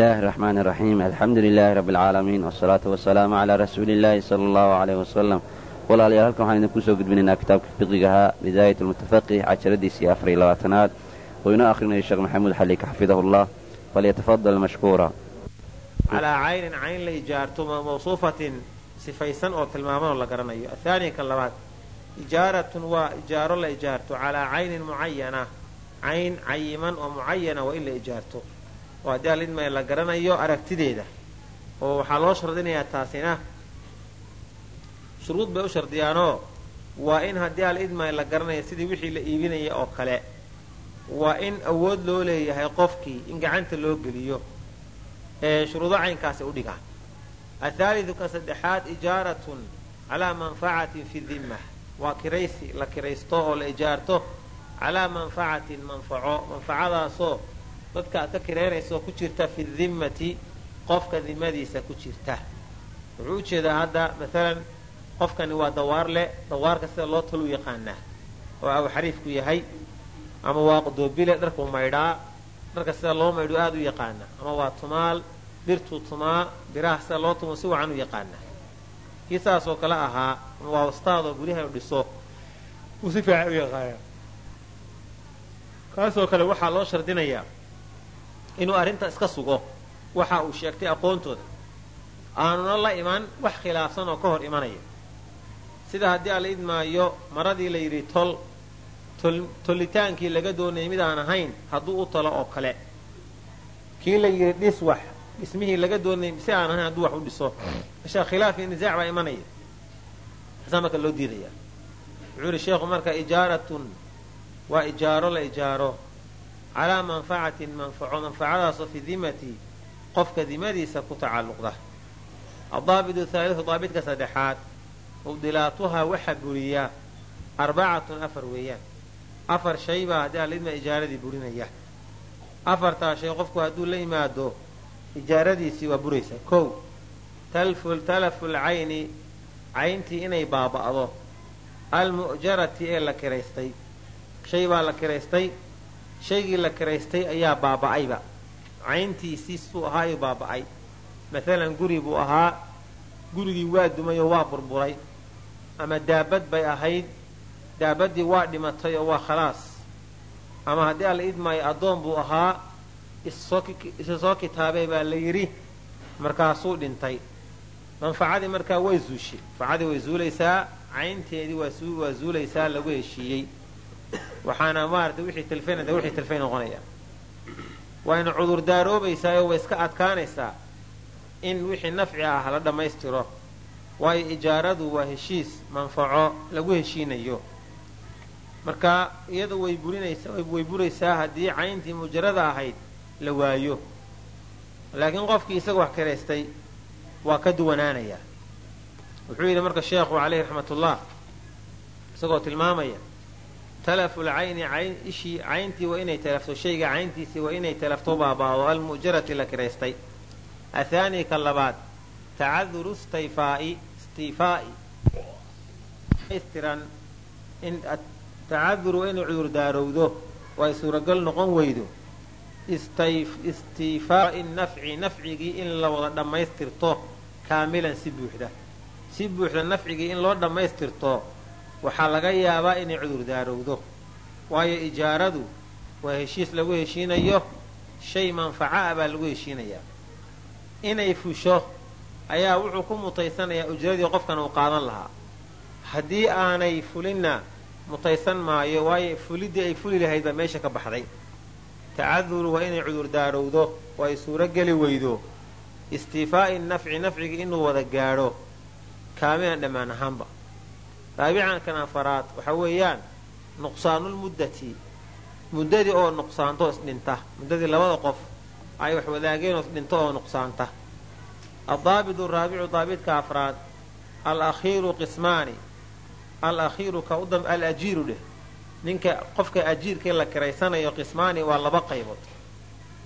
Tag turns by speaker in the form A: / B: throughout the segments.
A: bismillahi raxmaan raxiim alxamdu lilaahi rabbi alcaalamiin wasalaatu wasalaamu calaa rasuulillaahi sala allahu caleyh wasalam walaalayaal halkan waxaan idinku soo gudbinaynaa kitaabka fiqigahaa bidaayat almutafaqih cajaradiis iyo afariyo labaatanaad oo inoo akhrinaya sheekh maxamuud xaliik xafidahu llah falyatafadal mashkuura
B: calaa caynin cayn la ijaarto mawsuufatin sifaysan oo tilmaamanoo la garanayo athaani kan labaad ijaaratun waa ijaaro la ijaarto calaa caynin mucayana cayn cayiman oo mucayana waa in la ijaarto oo haddii alidma la garanayo aragtideeda. Oo waxaa loo shardinayaa taasina. Shuruud bay u shardiyaanoo waa in haddii alidma la garanayo sidii wixii la iibinaya oo kale waa in awood loo leeyahay qofkii in gacanta loo geliyo ee shuruudo caynkaasi u dhigaan. Athaalidu ka saddexaad ijaaratun calaa manfacatin fi dimma waa kiraysi la kiraysto oo la ijaarto calaa manfacatin manfaco manfacadaasoo dadka aad ka kiraynaysa oo ku jirta fi dimmati qofka dimadiisa ku jirta. Wuxuu u jeedaa hadda maalan qofkani waa dawaar leh dawaarka sida loo talu yaqaanaa oo aw yahay ama waa doobile dharkuu maydhaa dharka sida loo maydhu aada u yaqaana ama waa tumaal birtuu tumaa biraha sida loo tumo si wacan u yaqaana kii saasoo kale ahaa ama waa wastaadoo guryaha dhiso uu si fiican u yaqaana kaasoo kale waxaa loo shardinayaa inuu arrinta iska sugo. Waxa uu sheegtay aqoontooda. Aanuna la iman wax khilaafsan oo ka hor imanaya. Sida haddii ala idmaayo maradii la yidhi tol tollitaankii laga doonayay mid aan ahayn hadduu u talo oo kale. Kii la yidhi dhis wax dhismihii laga doonayay si aan ahayn hadduu wax u dhiso. Mesha khilaaf iyo nisaac baa imanaya. Asaa marka loo diidaya wuxuu yidhi sheekhu marka ijaaratun waa ijaaro la ijaaro calaa manfacatin manfaco manfacadaasoo fi dimati qofka dimadiisa ku tacalluqda. Adaabitu haaliu daabidka saddexaad mubdilaatuhaa waxa buriya arbacatun afar weeyaan. Afar shay baa haddii alidma ijaaradii burinaya. Afartaa shay qofku hadduu la yimaado ijaaradiisii waa buraysa. Kow talafu lcayni cayntii inay baaba'do. Almu'jarati ee la kiraystay. Shay baa la kiraystay shaygii la kiraystay ayaa baaba'ayba cayntiisii suu ahaa ayuu baaba'ay. Maalan guri buu ahaa gurigii waa dumay oo waa burburay. Ama daabad bay ahayd daabaddii waa dhimatay oo waa khalaas. Ama haddii alla idmaayo addoon buu ahaa isa soo kitaabay baa la yidhi markaasuu dhintay. Manfacadii markaa way zuushay manfacadii way zuulaysaa caynteedii waa zuulaysaa lagu heshiiyey waxaana maarata wixii tilfaynada wixii tilfay noqonaya. Wayna cudur daaroobaysaa oo way iska adkaanaysaa in wixii nafci ah la dhammaystiro. Waayo ijaaradu waa heshiis manfaco lagu heshiinayo. Marka iyada way way buraysaa haddii cayntii mujarada ahayd la waayo. Laakiin qofkii isaga wax kiraystay waa ka duwanaanayaa wuxuu yidhi marka sheekhu caleyhi raxmatullah isagoo tilmaamaya talafu lcayni cayn ishii cayntii waa inay talafto shayga cayntiisii waa inay talafto baabaado almu'jarati la kiraystay athaani ka labaad tacaduru stayfaa'i stiifaa'i istiran in tacaduru inay cudur daarowdo oo ay suuragal noqon weydo istiifaa'i nafci nafcigii in la wada dhammaystirto kaamilan si buuxda si buuxda nafcigii in loo dhammaystirto waxaa laga yaabaa inay cudur daarowdo. Waayo ijaaradu waa heshiis lagu heshiinayo shay manfaca ah baa lagu heshiinayaa inay fusho ayaa wuxuu ku mutaysanayaa ujradii qofkan uu qaadan lahaa. Haddii aanay fulinna mutaysan maayo waayo fuliddii ay fuli lahayd baa meesha ka baxday. Tacaduru waa inay cudur daarowdo oo ay suuro geli weydo. Istiifaa'i nafci nafcigii inuu wada gaadho kaamilan dhammaan ahaanba raabicankan afaraad waxa weeyaan nuqsaanulmuddati. Muddadii oo nuqsaanto isdhinta. Muddadii labada qof ay wax wadaageenoo isdhinto oo nuqsaanta. Addaabidu raabicu daabidka afraad. Al akhiiru qismaani. Al akhiiru ka udam al ajiiru dheh. Ninka qofka ajiirkii la kiraysanayo qismaani waa laba qaybood.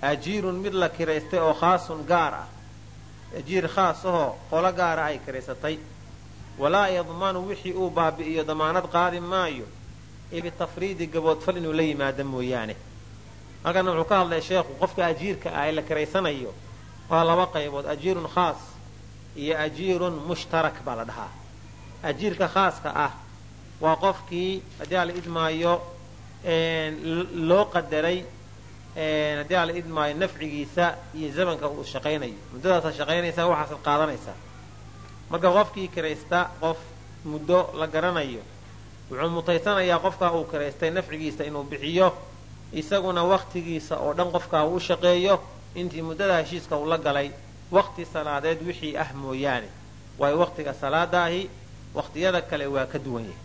B: Ajiirun mid la kiraystay oo khaasun gaar ah. Ajiir khaas ahoo qolo gaara ay kiraysatay walaa yadmanu wixii uu baabi'iyo damaanad qaadi maayo. Bitafriidi gaboodfal inuu la yimaado mooyaane. Halkana wuxuu ka hadlay sheekhu qofka ajiirka ah ee la kiraysanayo waa laba qaybood ajiirun khaas iyo ajiirun mushtarak baa la dhahaa. Ajiirka khaaska ah waa qofkii haddii ala idmaayo loo qadaray haddii ala idmaayo nafcigiisa iyo zamanka uu shaqaynayo. Muddadaasa shaqaynaysaa waxaasaad qaadanaysaa marka qofkii kiraysta qof muddo la garanayo wuxuu mutaysanayaa qofkaa uu kiraystay nafcigiisa inuu bixiyo isaguna waktigiisa oo dhan qofkaa uu u shaqeeyo intii muddada heshiiska uu la galay wakti salaadeed wixii ah mooyaane. Waayo waktiga salaadaahi wakhtiyada kale waa ka duwan yahay.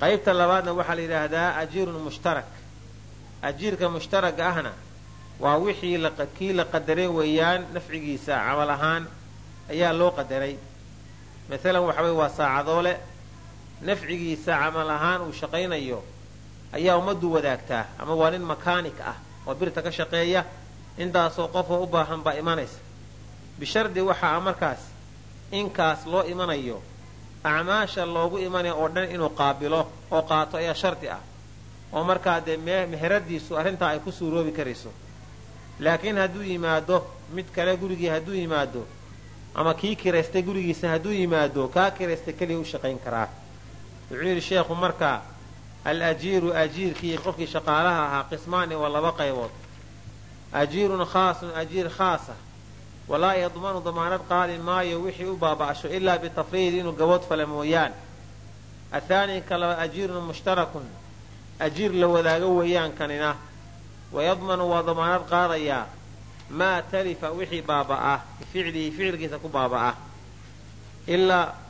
B: Qaybta labaadna waxaa la yidhaahdaa ajiirun mushtarak. Ajiirka mushtaraga ahna waa wixii kii la qadaray weeyaan nafcigiisa camal ahaan ayaa loo qadaray maalan waxa weye waa saacadoole nafcigiisa camal ahaan uu shaqaynayo ayaa ummaddu wadaagtaa. Ama waa nin makaanik ah oo birta ka shaqeeya intaasoo qofoo u baahan baa imanaysa. Bishardi waxaa markaas inkaas loo imanayo acmaasha loogu imanaya oo dhan inuu qaabilo oo qaato ayaa shardi ah. Oo markaa dee meheradiisu arrintaa ay ku suuroobi karayso. Laakiin hadduu yimaado mid kale gurigii hadduu yimaado ama kii kiraystay gurigiisa hadduu yimaado kaa kiraystay keliya u shaqayn karaa. Wuxuu yidhi sheekhu markaa al ajiiru ajiirkii qofkii shaqaalaha ahaa qismaani waa laba qaybood. Ajiirun khaasun ajiir khaasa walaa yadmanu damaanad qaadi maayo wixii u baaba'sho ilaa bitafriid inuu gabood fale mooyaan. Athaani ka ajiirun mushtarakun. Ajiir la wadaago weeyaan kanina. Wayadmanu waa damaanad qaadayaa maa talifa wixii baaba'ah bificlihi ficilkiisa ku baaba'ah.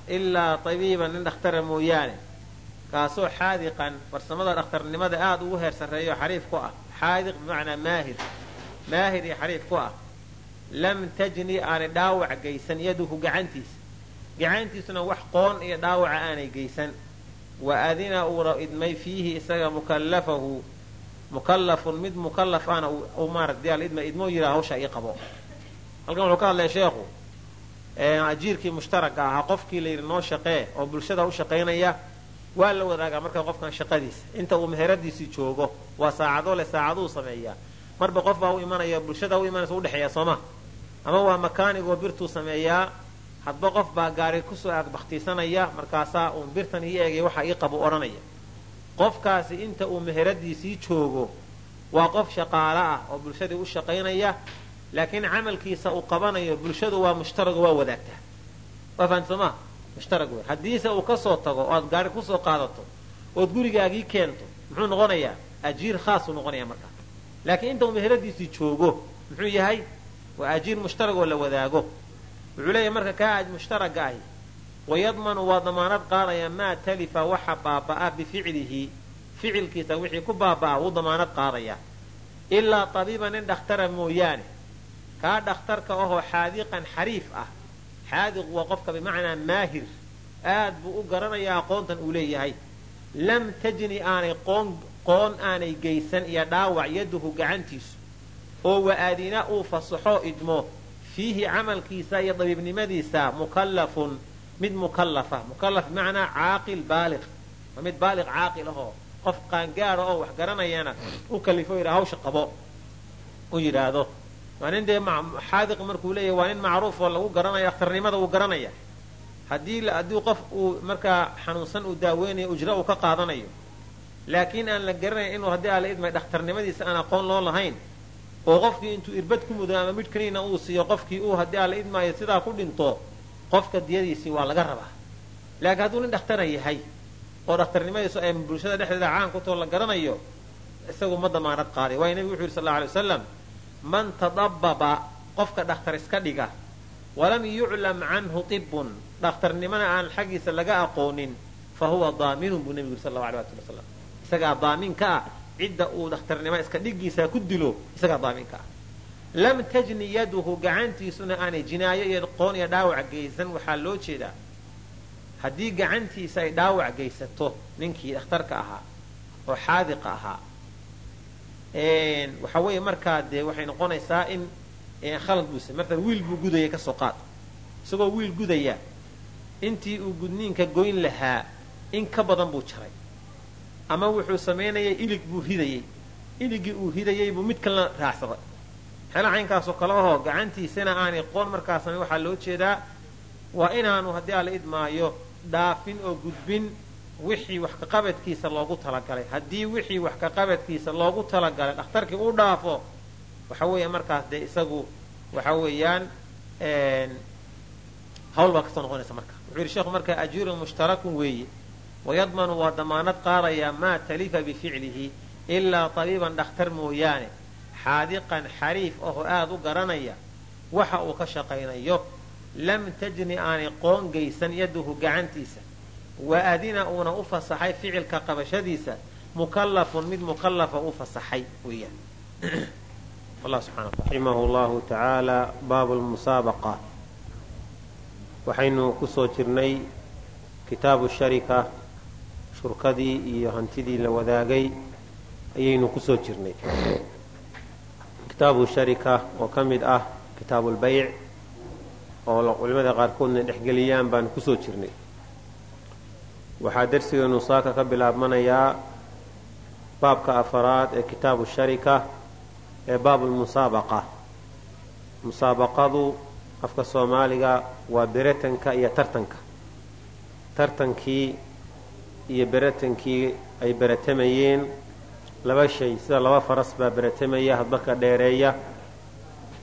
B: Ilaa tabiiban nin dhakhtara mooyaane. Kaasoo xaadiqan farsamada dhakhtarnimada aada ugu heer sarreeyo xariif ku ah. Xaadiq bimacnaa maahir. Maahir iyo xariif ku ah. Lam tajni aanay dhaawac geysan yaduhu gacantiisa gacantiisuna wax qoon iyo dhaawaca aanay geysan. Wa adina uuna idmay fiihi isaga mukallafahu mukallafun mid mukallaf ahna u maarata idma idmoo yidhaha hawsha ii qabo. Halkan wuxuu ka hadlaya sheekhu ajiirkii mushtaraka ahaa qofkii la yidhi noo shaqee oo bulshada u shaqaynaya waa la wadaagaa marka qofkan shaqadiisa. Inta uu meheradiisii joogo waa saacadoo leh saacaduu sameeyaa. Marba qof baa u imanaya bulshada u imanaysa udhexeeya sooma. Ama waa makaanigoo birtuu sameeyaa hadba qof baa gaari ku soo aagbaktiisanaya markaasaa uun birtan ii eegay waxa ii qabu odhanaya qofkaasi inta uu meheradiisii joogo waa qof shaqaalo ah oo bulshadii u shaqaynaya laakiin camalkiisa uu qabanayo bulshadu waa mushtarago waa wadaagtaa waa maa mushtarag wey haddiise uu ka soo tago oo aad gaari ku soo qaadato ood gurigaagii keento muxuu noqonayaa ajiir khaasuu noqonaya markaa laakiin inta uu meheradiisii joogo muxuu yahay waa ajiir mushtarag oo la wadaago. Wuxuu leeyahay marka kaa mushtaraga ahi wayadmanu waa damaanad qaadaya maa talifa waxa baaba'a bificlihi ficilkiisa wixii ku baaba'a wuu damaanad qaadaya ilaa tabiiba nin dhakhtara mooyaane kaa dhakhtarka ahoo xaadiqan xariif ah xaadiq waa qofka bimacnaa maahir aad buu u garanayaa aqoontan uu leeyahay lam tajni aanay qoon aanay geysan iyo dhaawac yaduhu gacantiisu oo wa-aadina uu fasaxo idmo fiihi camalkiisa iyo dabiibnimadiisa mukallafun mid mukallafa mukallaf bimacnaa caaqil baaliq. Waa mid baaliq caaqil ahoo? Qof qaangaara oo wax garanayana u kalifo yidha hawsha qabo u yidhaahdo. Waa nin dee xaadiq markuu leeyahy waa nin macruuf oo lagu garanaya akhtarnimada uu garanaya haddii haddii qof uu markaa xanuunsan uu daaweynayo ujra uu ka qaadanayo. Laakiin aan la garanayn inuu haddii ala idmay dhakhtarnimadiisa aan aqoon loo lahayn oo qofkii intuu irbad ku mudo ama midh kaniina uu siiyo qofkii uu haddii ala idmaayo sidaa ku dhinto qofka diyadiisii waa laga rabaa. Laakiin hadduu nin dhakhtara yahay oo dhakhtarnimadiisu ay bulshada dhexdeeda caan ku too la garanayo isagu ma damaanad qaaday waayo nebigu wuxu yidhi sal lla alay waslam man tadababa qofka dhakhtar iska dhiga walam yuclam canhu tibun dhakhtarnimana aan xaggiisa laga aqoonin fa huwa daaminun buu nebigu yiri sal allahu alay ali wasalam isagaa daamin ka ah cidda uu dhakhtarnimo iska dhigiisa ku dilo isagaa daamin ka ah lam tajni yaduhu gacantiisuna aanay jinaayo iyo qoon iyo dhaawac geysan. Waxaa loo jeedaa haddii gacantiisa ay dhaawac geysato ninkii dhakhtarka ahaa oo xaadiqa ahaa waxa weeye markaa dee waxay noqonaysaa in khalad buuse martan wiil buu gudaya ka soo qaad isagoo wiil gudaya. Intii uu gudniinka goyn lahaa in ka badan buu jaray. Ama wuxuu samaynayay ilig buu ridayey iligii uu ridayey buu mid kalena raacsaday waxyaalaha caynkaasoo kale ahoo gacantiisana aanay qoon markaasna waxaa loo jeedaa waa inaanu haddii alla idmaayo dhaafin oo gudbin wixii wax kaqabadkiisa loogu talagalay. Haddii wixii wax kaqabadkiisa loogu talagalay dhakhtarkii u dhaafo waxa weeya markaas dee isagu waxa weeyaan hawl baa ka soo noqonaysa marka. Wuxuu yidhi sheekhu markaa ajiirun mushtarakun weeye. Wayadmanu waa damaanad qaadayaa maa talifa bificlihi ilaa tabiiban dhakhtar mooyaane xaadiqan xariif aho aada u garanaya waxa uu ka shaqaynayo lam tajni aanay qoongaysan yaduhu gacantiisa. Wa adina uuna u fasaxay ficilka qabashadiisa mukallafun mid mukallafa u fasaxay weeyaan raximah llahu tacaala baabu lmusaabaqa waxaynu ku soo jirnay kitaabu sharika shurkadii iyo hantidii la wadaagay ayaynu ku soo jirnay kitaabu sharika oo ka mid ah kitaabulbayc oo culimada qaarkoodna dhexgeliyaan baanu ku soo jirnay. Waxaa darsigeenu saaka ka bilaabmanayaa baabka afaraad ee kitaabu sharika ee baabulmusaabaqa musaabaqadu afka soomaaliga waa beretanka iyo tartanka. Tartankii iyo beretankii ay beratamayeen laba shay sida laba faras baa beratamaya hadbarka dheereeya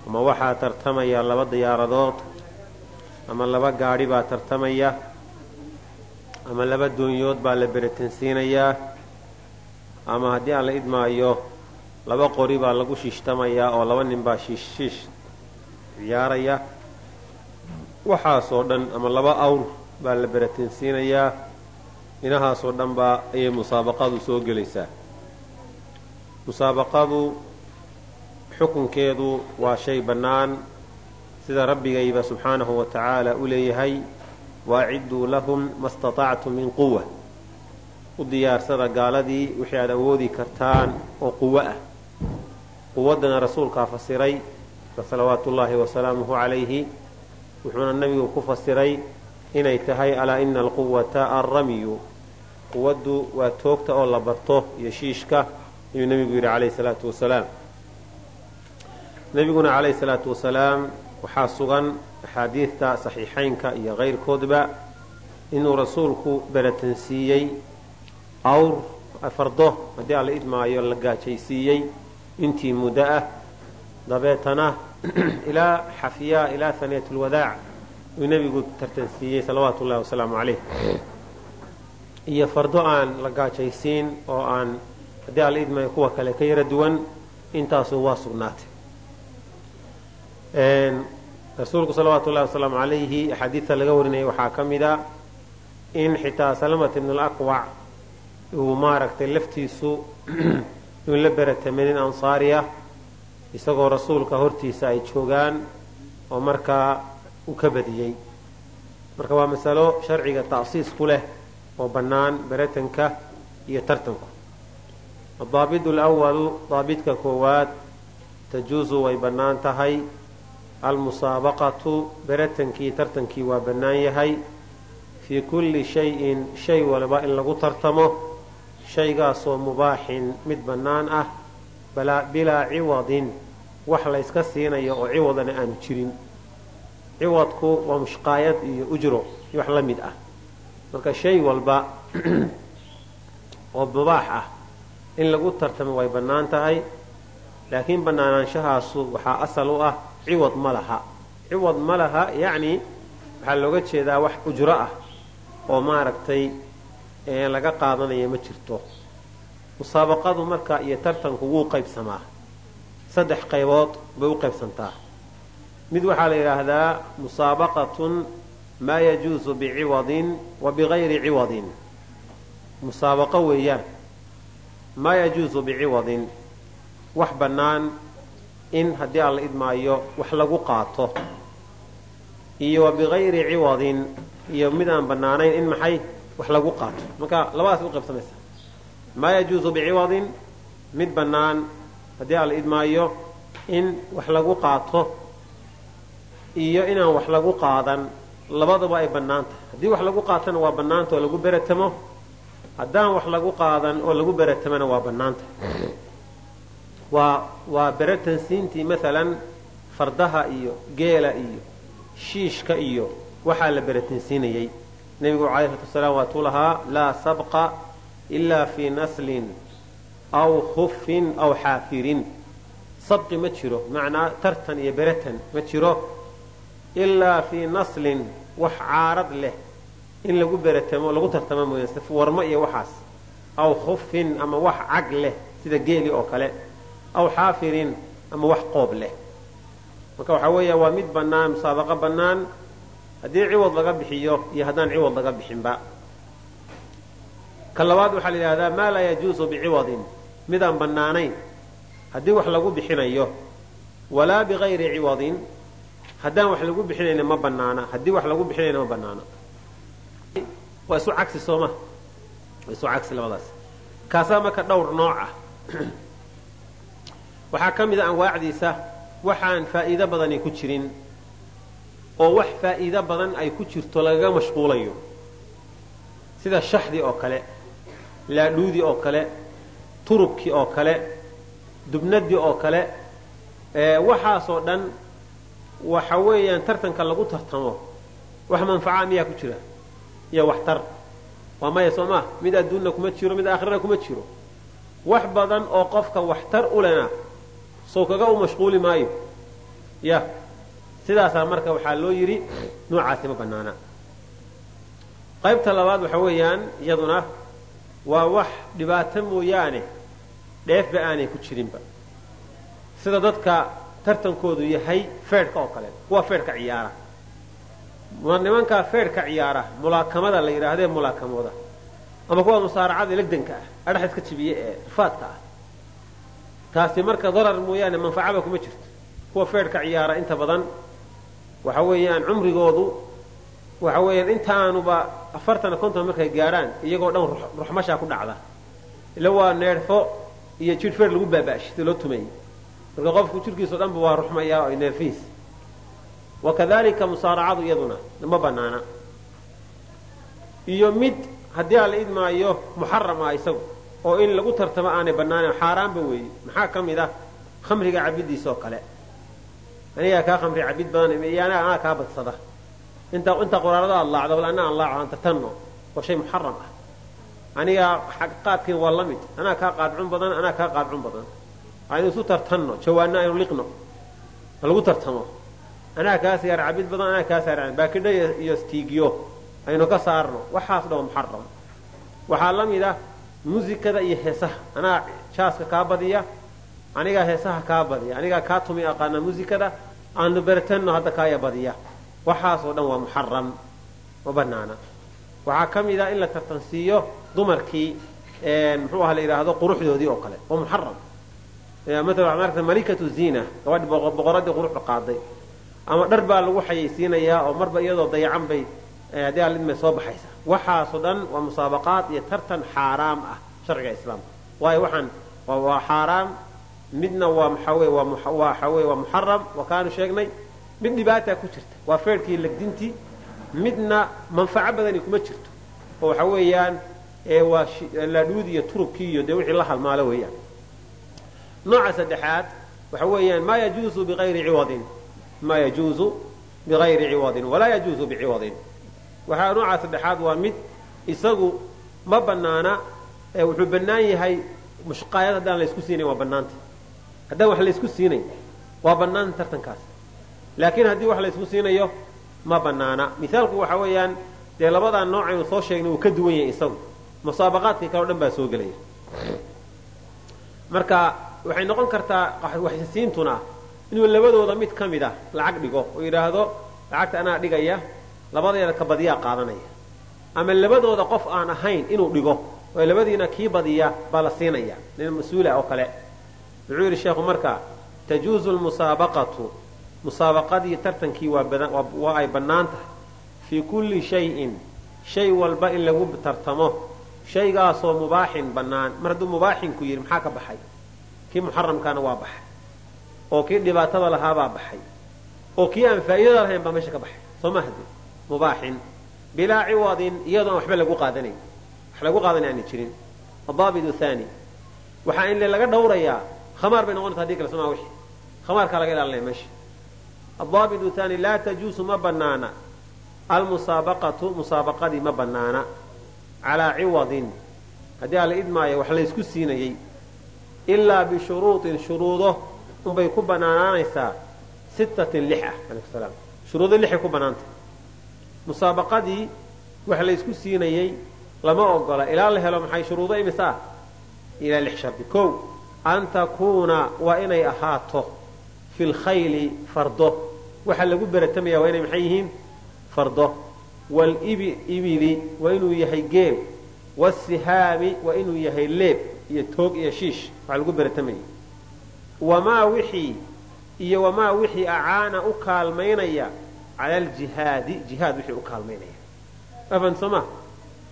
B: ama waxaa tartamaya laba diyaaradood ama laba gaadhi baa tartamaya ama laba doonyood baa la beratansiinayaa ama haddii aan la idmaayo laba qori baa lagu shiishtamayaa oo laba nin baa shiishshiish ciyaaraya waxaasoo dhan ama laba awr baa la beratansiinayaa inahaasoo dhan baa ayay musaabaqadu soo gelaysaa musaabaqadu xukunkeedu waa shay bannaan sida rabbigayba subxaanahu wa tacaala u leeyahay waacidduu lahum ma statactum min quwa u diyaarsada gaaladii wixii aad awoodi kartaan oo quwo ah. Quwaddana rasuulkaa fasiray salawaatu ullaahi wasalaamuhu calayhi wuxuuna nebigu ku fasiray inay tahay alaa ina alquwata alramyu quwaddu waa toogta oo la barto iyo shiishka ayuu nebigu yidhi calayhi salaatu wasalaam. Nebiguna calayhi salaatu wasalaam waxaa sugan axaadiidta saxiixaynka iyo kayrkoodba inuu rasuulku beratansiiyey awr fardo haddii aan la idmaayo la gaajaysiiyey intii muddo ah. Dabeetana ilaa xafiyaa ilaa haniyat lwadaac uu nebigu tartansiiyey salawaatu ullahi wasalaamu calayh. Iyo fardo aan la gaajaysiin oo aan haddii aan la kuwa kale ka yara duwan intaasu waa sugnaatay. Rasuulku salawaatu ullahi wasalaamu calayhi axaadiidta laga warinayay waxaa ka mid a in xitaa salamat ibn alaqwac uu maaragtay laftiisu uu la beratamay nin ansaari ah isagoo rasuulka hortiisa ay joogaan oo markaa uu ka badiyey marka waa masalo sharciga tacsiis ku leh oo bannaan beratanka iyo tartanku adaabidu alawalu daabidka koowaad tajuusu way bannaan tahay. Almusaabaqatu beratankii tartankii waa bannaan yahay. Fii kulli shayin shay walba in lagu tartamo. Shaygaasoo mubaaxin mid bannaan ah. Bilaa ciwadin wax layska siinayo oo ciwadana aanu jirin. Ciwadku waa mushqaayad iyo ujro iyo wax la mid ah. Marka shay walba oo mubaax ah in lagu tartamo way bannaan tahay laakiin bannaanaanshahaasu waxaa asal u ah ciwad ma laha. Ciwad ma laha yacni waxaa looga jeedaa wax ujro ah oo maaragtay laga qaadanaya ma jirto. Musaabaqadu marka iyo tartanku wuu qaybsamaa. Saddex qaybood bay u qaybsantaa. Mid waxaa la yidhaahdaa musaabaqatun maa yajuusu biciwadin wa bigayri ciwadin. Musaabaqo weeyaan maa yajuusu biciwadin wax bannaan in haddii aan la idmaayo wax lagu qaato. Iyo wa ciwadin iyo mid aan bannaanayn in maxay wax lagu qaato. Marka labadaas u qaybsamaysa. Maa yajuusu biciwadin mid bannaan haddii aan la idmaayo in wax lagu qaato iyo inaan wax lagu qaadan. Labadaba ay bannaan tahay. Haddii wax lagu qaatana waa bannaanta oo lagu beratamo haddaan wax lagu qaadan oo lagu beratamana waa bannaan tahay waa beratansiintii maalan fardaha iyo geela iyo shiishka iyo waxaa la beratansiinayey nebigu calayhi salatu wasalaam waatuu lahaa laa sabqa ilaa fii naslin aw khufin aw xaafirin. Sabqi ma jiro macnaa tartan iyo beratan ma jiro. Ilaa fii naslin wax caarad leh in lagu beratamo lagu tartamo mooyaan sida warmo iyo waxaas. Aw khufin ama wax cag leh sida geeli oo kale. Aw xaafirin ama wax qoob leh. Marka waxaa weeya waa mid bannaan musaabaqo bannaan. Haddii ciwad laga bixiyo iyo haddaan ciwad laga bixinba. Ka labaad waxaa la yidhahdaa maa laa yajuusu biciwadin. Midaan bannaanayn. Haddii wax lagu bixinayo walaa bigayri ciwadin. Haddaan wax lagu bixinayna ma banaana haddii wax lagu bixinayna ma banaana waa isu cagsi sooma waa isu cagsi labadaas. Kaasaa marka dhowr nooc ah. Waxaa ka mid a anwaacdiisa waxaan faa'iido badani ku jirin oo wax faa'iido badan ay ku jirto lagaga mashquulayo. Sida shaxdii oo kale laadhuudii oo kale turubkii oo kale dubnadii oo kale waxaasoo dhan waxa weeyaan tartanka lagu tartamo wax manfaca miyaa ku jira iyo waxtar. Waa maya soo maa mid adduunna kuma jiro mid aakhirana kuma jiro. Wax badan oo qofka waxtar u lena sow kaga u mashquuli maayo. Ya sidaasaa marka waxaa loo yidhi noocaasi ma banaana qaybta labaad waxa weeyaan iyaduna waa wax dhibaato mooyaane dheefba aanay ku jirinba. Sida dadka tartankoodu yahay feedhka oo kale kuwa feedhka ciyaara nimankaa feedhka ciyaara mulaakamada la yidhaahdee mulaakamooda. Ama kuwa musaaracada legdanka ah adhax iska jibiye ee rifaadka ah. Taasi marka darar mooyaane manfacaba kuma jirto. Kuwa feedhka ciyaara inta badan waxa weeyaan cumrigoodu waxa weeyaan intaanuba afartan konton markay gaadhaan iyagoo dhan ruxmashaa ku dhacda. Ila waa neerfo iyo jidh feer lagu baaba'shay loo tumeeyey marka qofku jidhkiisao dhanba waa ruxmayaa neerfihiis wakadalika musaaracadu iyaduna ma banaana iyo mid haddii aan la idmaayo muxaram isagu oo in lagu tartamo aanay bannaanen xaaraanba weeye maxaa ka mid ah khamriga cabidiisa oo kale anigaa kaa khamri cabid badan anaa kaa badsada inta qoraarada aad laacdo bal anna aan laaco aan tartanno waa shay muxaram ah anigaa qaadkin waa la mid anaa kaa qaadcun badan anaa kaa qaadcun badan aynu isu tartanno jawaanno aynu liqno lagu tartamo anaa kaa sigaar cabid badan anaa kaa saar baakidho iyo stiigyo aynu ka saarno waxaas dhan muxaram waxaa la mid ah muusikada iyo heesaha. Anaa jaaska kaa badiya anigaa heesaha kaa badiya. Anigaa kaa tumi aqaana muusikada aanu bertanno hadda kaaya badiya. Waxaasoo dhan waa muxaram ma banaana waxaa ka mid ah in la tartansiiyo dumarkii muxuu aha la yidhaahdo quruxdoodii oo kale waa muxaram maala waxaad aragta malikatu zina gabadhi boqoradii quruxda qaaday ama dhar baa lagu xayaysiinayaa oo marba iyadoo dayacan bay haddii alidmay soo baxaysa. Waxaasoo dhan waa musaabaqaad iyo tartan xaaraam ah sharciga islaamka. Waayo waxaan waa xaaraam midna waa maxaa wey waxa wey waa muxaram waa kaanu sheegnay. Mid dhibaataa ku jirta waa feerhkii legdintii midna manfaco badani kuma jirto. Oo waxa weeyaan waa laadhuudi iyo turubkii iyo dee wixii la halmaalo weeyaan. Nooca saddexaad waxa weeyaan maa yajuuzu biayri ciwadin maa yajuuzu bigayri ciwadin walaa yajuuzu biciwadin waxaa nooca saddexaad waa mid isagu ma banaana wuxuu bannaan yahay mushqaayad haddaan laysku siinayn waa bannaanta. Haddaan wax laysku siinayn waa bannaanta tartankaas. Laakiin haddii wax laysku siinayo ma banaana mithaalku waxa weeyaan dee labadaa nooc aynu soo sheegnay uu ka duwan yahay isagu. Musaabaqaadkii kale o dhan baa soo gelaya. Marka waxay noqon kartaa waxsiintuna inuu labadooda mid ka mid ah lacag dhigo oo yidhaahdo lacagta anaa dhigaya labadeeda ka badiyaa qaadanaya. Ama labadooda qof aan ahayn inuu dhigo oo labadiina kii badiya baa la siinaya nin mas'uula oo kale. Wuxuu yidhi sheekhu marka tajuuzu lmusaabaqatu musaabaqadii tartankii waa ay bannaan tahay. Fii kulli shayin shay walba in lagu tartamo shaygaasoo mubaaxin bannaan. Mar hadduu mubaaxinku yidhi maxaa ka baxay? Kii muxaramkaana waa baxay oo kii dhibaatada lahaabaa baxay oo kii aan faa'iidada lahayn baa meesha ka baxay. Soo ma hade mubaaxin. Bilaa ciwadin iyadoon waxba lagu qaadanayn. Wax lagu qaadanay aana jirin. Adaabit thani. Waxaa in laga dhowrayaa khamaar bay noqonaysa haddii kale somaa wixii. Khamaarkaa laga ilaalinaya meesha. Adaabitu thaani laa tajuusu ma banaana almusaabaqatu musaabaqadii ma banaana calaa ciwadin haddii alla idmaayo wax laysku siinayey ilaa bishuruudin shuruudo unbay ku banaanaanaysaa sittatin lix ah alaykum salaam. Shuruudo lixay ku bannaantay musaabaqadii wax laysku siinayey lama ogola ilaa la helo maxay shuruudo imise ah? Ilaa lix shardi. Kow an takuuna waa inay ahaato fi lkhayli fardo. Waxa lagu beratamaya waa inay maxay yihiin? Fardo. Waalibili waa inuu yahay geel wasihaami waa inuu yahay leeb iyo toog iyo shiish. Waxa lagu beratamayay wamaa wixii iyo wamaa wixii acaana u kaalmaynaya cala aljihaadi jihaad wixii u kaalmaynaya. Afan sooma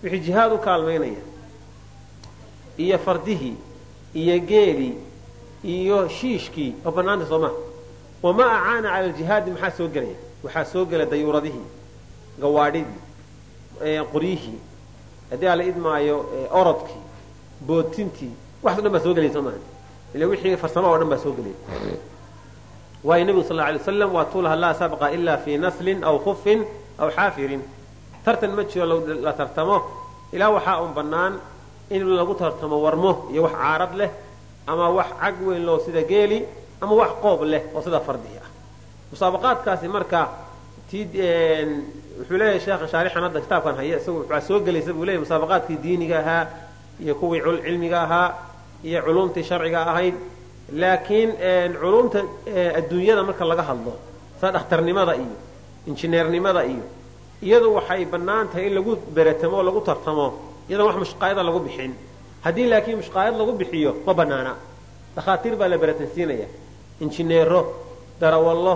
B: wixii jihaad u kaalmaynaya. Iyo fardihii iyo geelii iyo shiishkii oo bannaanta sooma wamaa acaana cala aljihaadi maxaa soo gelaya? Waxaa soo gela dayuuradihii gawaadhidii qoryihii haddii ala idmaayo orodkii bootintii waxaso dhan baa soo gelaya soo maaha ila wixii farsama oo dhan baa soo gelaya waayo nebigu sal alay waslam waa tuulaha laa sabqa ila fii naslin aw khufin aw xaafirin. Tartan ma jiro la tartamo ilaa waxaa un bannaan in lagu tartamo warmo iyo wax caarad leh ama wax cag weyn loo sida geeli ama wax qoob leh oo sida fardihi ah. Musaabaqaadkaasi marka tii wuxuu leeyahay sheekhan shaarixan hadda kitaabkan haya isagu waxaa soo gelaysa buu leyahy musaabaqaadkii diiniga ahaa iyo kuwii cilmiga ahaa iyo culumtii sharciga ahayd laakiin culumta adduunyada marka laga hadlo sida dhakhtarnimada iyo injineernimada iyo iyadu waxay bannaan tahay in lagu beretamo o lagu tartamo iyadoon wax mushqaayada lagu bixin. Haddii laakiin mushqaayad lagu bixiyo ma bannaana. Dhakhaatiir baa la beretansiinaya injineero darawallo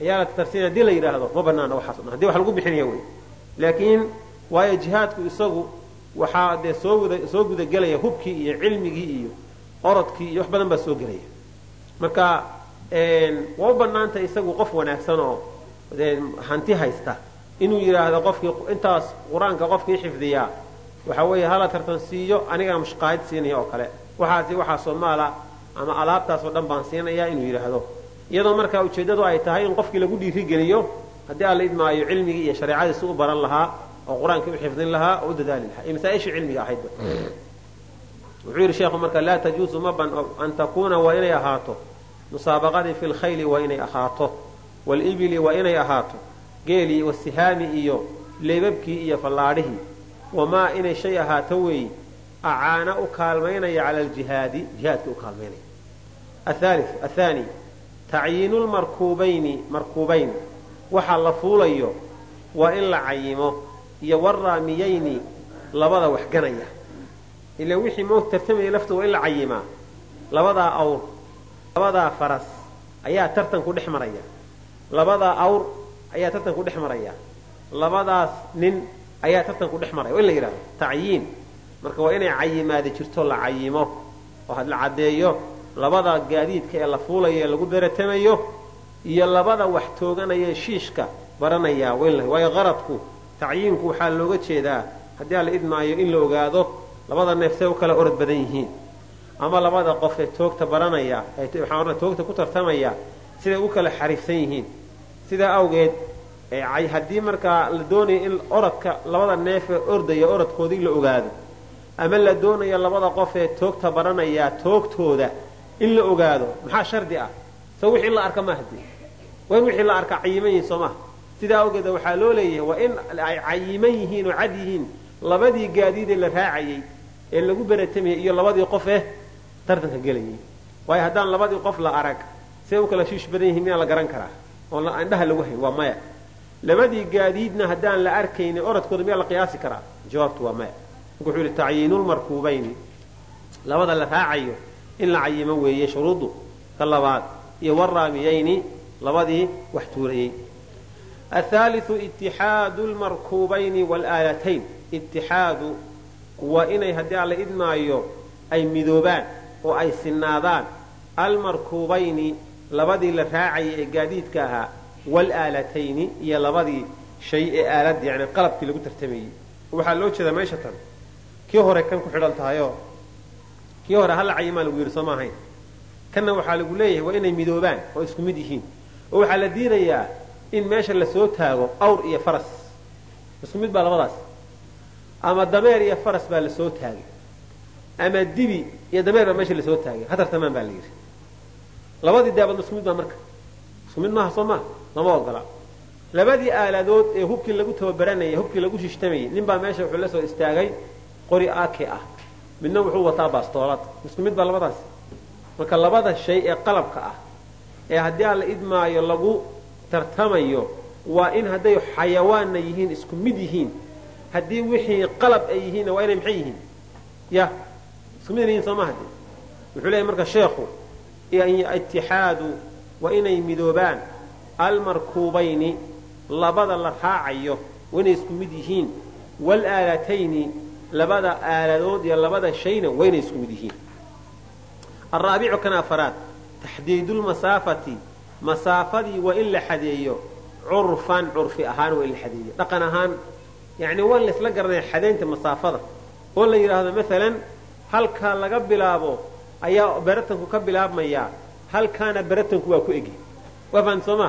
B: ayaa la tarsiinaya. Hadii la yidhaahdo ma bannaana waxaaso dhan haddii wax lagu bixinaya wey. Laakiin waayo jihaadku isagu waxaa dee soo gudagelaya hubkii iyo cilmigii iyo orodkii iyo wax badan baa soo gelaya. Marka waa u bannaantay isagu qof wanaagsan oo hanti haysta. Inuu yidhaahdo qofkii intaas qur'aanka qofkii xifdiyaa waxa weeye hala tartan siiyo anigaa mushqaayad siinaya oo kale. Waxaasi waxaa soomaala ama alaabtaas oo dhan baan siinaya inuu yidhaahdo iyadoo markaa ujeeddadu ay tahay in qofkii lagu dhiirigeliyo haddii aan la idmaayo cilmigii iyo shareecadiisi u baran lahaa oo qur'aankii u xifdin lahaa oo u dadaali lahaa. Iyo masaa-ishii cilmiga ahaydba wuxuu yidhi sheekhu marka laa tajuusu ma ban an takuuna waa inay ahaato. Musaabaqadii fi lkhayli waa inay ahaato. Waalibili waa inay ahaato. Geelii wasihaami iyo leebabkii iyo fallaadhihii. Wamaa inay shay ahaato weeyi? Acaana u kaalmaynaya cala aljihaadi jihaadka u kaalmaynaya. Athali athaani tacyiinu lmarkuubayni markuubayn. Waxa la fuulayo waa in la cayimo iyo waraamiyayni labada waxganaya ila wixii moog tartamaya lafta waa in la cayimaa labadaa awr labadaa faras ayaa tartanku dhex maraya. Labadaa awr ayaa tartanku dhex maraya. Labadaas nin ayaa tartanku dhex maraya. Waa in la yidhahdo tacyiin. Marka waa inay cayimaada jirto la cayimo oo la caddeeyo labada gaadiidka ee la fuulayo ee lagu beratamayo iyo labada wax tooganaya shiishka baranaya. Waayo qaradku tacyiinku waxaa looga jeedaa haddii aan idmaayo in la ogaado labada neef say u kala orod badan yihiin. Ama labada qof ee toogta baranaya waxaan toogta ku tartamaya siday u kala xariifsan yihiin. Sidaa awgeed haddii markaa la doonayo in orodka labada neefee ordaya orodkoodii la ogaado ama la doonayo labada qof ee toogta baranaya toogtooda in la ogaado maxaa shardi ah? So wixii la arka mahdi waa in wixii la arka cayiman soo maha sidaa awgeed waxaa loo leeyahay waa in ay cayiman yihiin oo cad yihiin. Labadii gaadiidee la raacayay ee lagu beratamayay iyo labadii qof eh tartanka gelayay. Waayo haddaan labadii qof la arag see u kala shiish badan yihiin miyaa la garan karaa. Oon indhaha lagu hayn waa maya. Labadii gaadiidna haddaan la arkaynin orodkooda miyaa la qiyaasi karaa. Jawaabtu waa maya. Marka wuxuu yihi tacyiinulmarkuubayni labada la raacayo in la cayimo weeye shuruuddu ka labaad iyo waraamiyayni labadii wax tuurayey athaaliu itixaadu lmarkuubayni waalaalatayn itixaadu waa inay haddii alla idmaayo ay midoobaan oo ay sinaadaan almarkuubayni labadii la raacayay ee gaadiidka ahaa waalaalatayni iyo labadii shay ee aalad yani qalabkii lagu tartamayey waxaa loo jeedaa meesha tan. Kii hore kan ku xidhan tahayoo kii hore hala cayimaa lagu yidhi soo maahayn. Kanna waxaa lagu leeyahay waa inay midoobaan oo isku mid yihiin. Oo waxaa la diinayaa in meesha la soo taago awr iyo faras. Isku mid baa labadaas. Ama dameer iyo faras baa la soo taagay. Ama dibi iyo dameer baa meesha la soo taagay. Hatar tamaan baa la yidhi. Labadii daabad isku mid baa marka. Isku mid maaha soo maha lama ogola. Labadii aaladood ee hubkii lagu tababaranayay hubkii lagu shishtamayay nin baa meesha wuxuu la soo istaagay qori ake ah. Midna wuxuu wataa baastoolad isku mid baa labadaas. Marka labada shay ee qalabka ah ee haddii aan la idmaayo lagu tartamayo waa in hadday xayawaanna yihiin isku mid yihiin. Haddii wixii qalab ay yihiinna waa inay maxay yihiin. Ya isku mid yihiin soo ma hade wuxuu leeyahy marka sheekhu itixaadu waa inay midoobaan. Almarkuubayni labada la raacayo waa inay isku mid yihiin. Waalaalatayni labada aaladood iyo labada shayna waa inay isku mid yihiin. Araabicu kan afaraad taxdiidulmasaafati masaafadii waa in la xadeeyo curfan curfi ahaan waa in la xadeeyo. Dhaqan ahaan yani waa laysla garanaya xadaynta masaafada. Oo la yidhaahdo maalan halkaa laga bilaabo ayaa beratanku ka bilaabmayaa halkaana beratanku waa ku egi. Waa fahamti soo ma?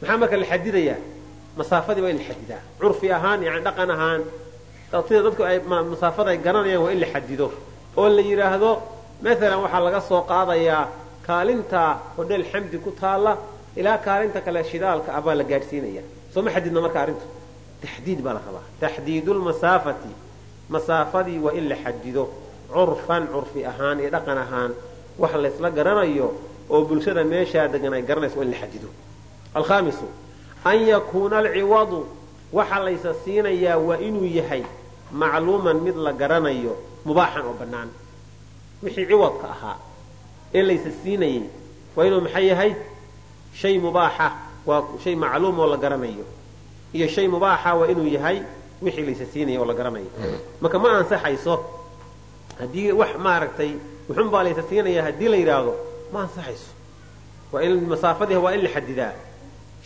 B: Maxaa marka la xadidayaa masaafadii waa in la xadidaa. Curfi ahaan yani dhaqan ahaan sida dadku ay masaafada ay garanayaan waa in la xadido. Oo la yidhaahdo maalan waxaa laga soo qaadayaa kaalinta hodheel xamdi ku taalla ilaa kaalinta kale shidaalka ah baa la gaadhsiinaya. Soo ma xadidna marka arrintu. Taxdiid baa la rabaa. Taxdiidulmasaafati masaafadii waa in la xadido curfan curfi ahaan iyo dhaqan ahaan. Wax laysla garanayo oo bulshada meeshaa degan ay waa in la xadido alhaamisu an yakuuna alciwadu waxa laysa siinayaa waa inuu yahay macluuman mid la garanayo mubaaxan oo bannaan. Wixii ciwadka ahaa ee laysa siinayay waa inuu maxay yahay? Shay mubaaxa waa shay macluum oo la garanayo. Iyo shay mubaaxa waa inuu yahay wixii laysa siinaya oo la garanayo. Marka ma ansaxayso haddii wax maaragtay wuxun baa laysa siinaya haddii la yidhaahdo ma ansaxayso. Waa in masaafadii waa in la xadidaa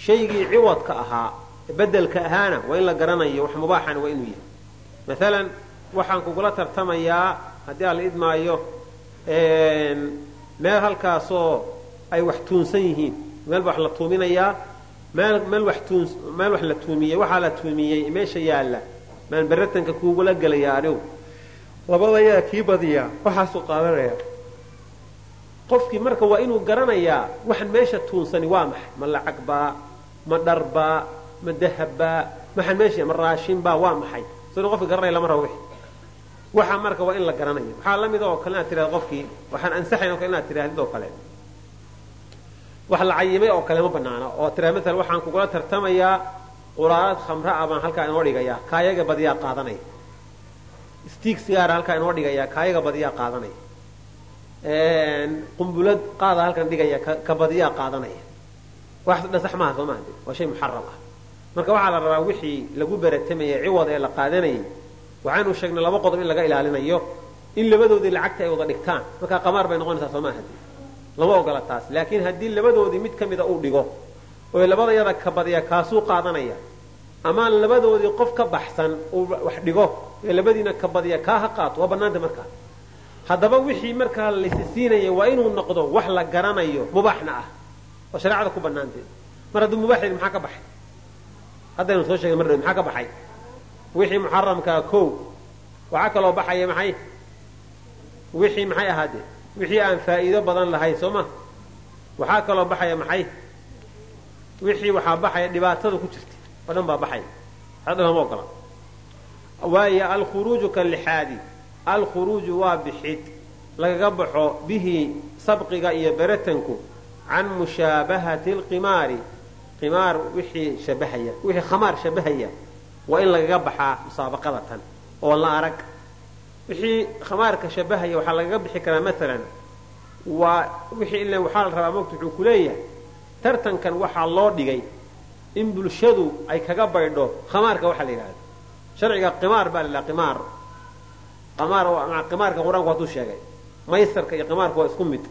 B: shaygii ciwadka ahaa bedelka ahaana waa in la garanayo wax mubaaxana waa inuu yahay. Maalan waxaan kugula tartamayaa haddii aan la idmaayo meel halkaasoo ay wax tuunsan yihiin meel ba wax la tuuminayaa meel wax la tuumiyey waxaa la tuumiyey meesha yaalla maan beratanka kuugula gelayaa anigu. Labadayaa kii badiyaa waxaasuu qaadanaya qofkii marka waa inuu garanayaa waxan meesha tuunsani waa maxay ma lacag baa ma dharbaa ma dahabbaa maxaan meesha ma raashinbaa waa maxay? So inu qofki garanaya lama rabo wixi waxa marka waa in la garanayo. Waxaa la mida oo kale inaad tirahdo qofkii waxaan ansaxayn o kale inaad tirahdid oo kale. Wax la cayimay oo kale ma banaana oo tira maala waxaan kugula tartamayaa quraarad khamra ah baan halkaa inoo dhigayaa kaayaga badiyaa qaadanaya stiig sigaara halkaa inoo dhigayaa kaayaga badiyaa qaadanaya qumbulad qaada halkan dhigaya ka badiyaa qaadanaya wax dhan maaha soo maha waa shay muxaram ah. Marka waxaa la rabaa wixii lagu beratamayay ciwad ee la qaadanayay waxaanu sheegnay laba qodob in laga ilaalinayo in labadoodii lacagta ay wada dhigtaan. Markaa qamaar bay noqonaysaa soo maaha lama ogola taas. Laakiin haddii labadoodii mid ka mida uu dhigo oo labadayada ka badiya kaasuu qaadanaya. Ama labadoodii qof ka baxsan uu wax dhigo ee labadiina ka badiya kaa ha qaato. Waa bannaanta markaa haddaba wixii markaa laysa siinaya waa inuu noqdo wax la garanayo mubaaxna ah. Oo shareecada ku bannaanteed. Mar hadduu mubaax maxaa ka baxay? Haddaynu soo sheegay mar dhow maxaa ka baxay wixii muxaramkaa kow. Waxaa kaloo baxaya maxay? Wixii maxay ahaadee? Wixii aan faa'iido badan lahayn soo ma? Waxaa kaloo baxaya maxay? Wixii waxaa baxaya dhibaatada ku jirta oo dhan baa baxaya. Hadda lama ogola. Waayo alkhuruuju ka lixaadi alkhuruuju waa bixid. Lagaga baxo bihi sabqiga iyo beratanku can mushaabahati alqimaari. Qimaar wixii shabahaya wixii khamaar shabahaya waa in lagaga baxaa musaabaqada tan oo la arag. Wixii khamaarka shabahaya waxaa lagaga bixi karaa maalan waa wixii ila waxaa la rabaa mogta wuxuu ku tartankan waxaa loo dhigay in bulshadu ay kaga baydho khamaarka waxaa la yidhahda sharciga qimaar baa la qimaar. Qamaar qimaarka qur'aanku hadduu sheegay maysarka iyo qimaarka waa isku mid.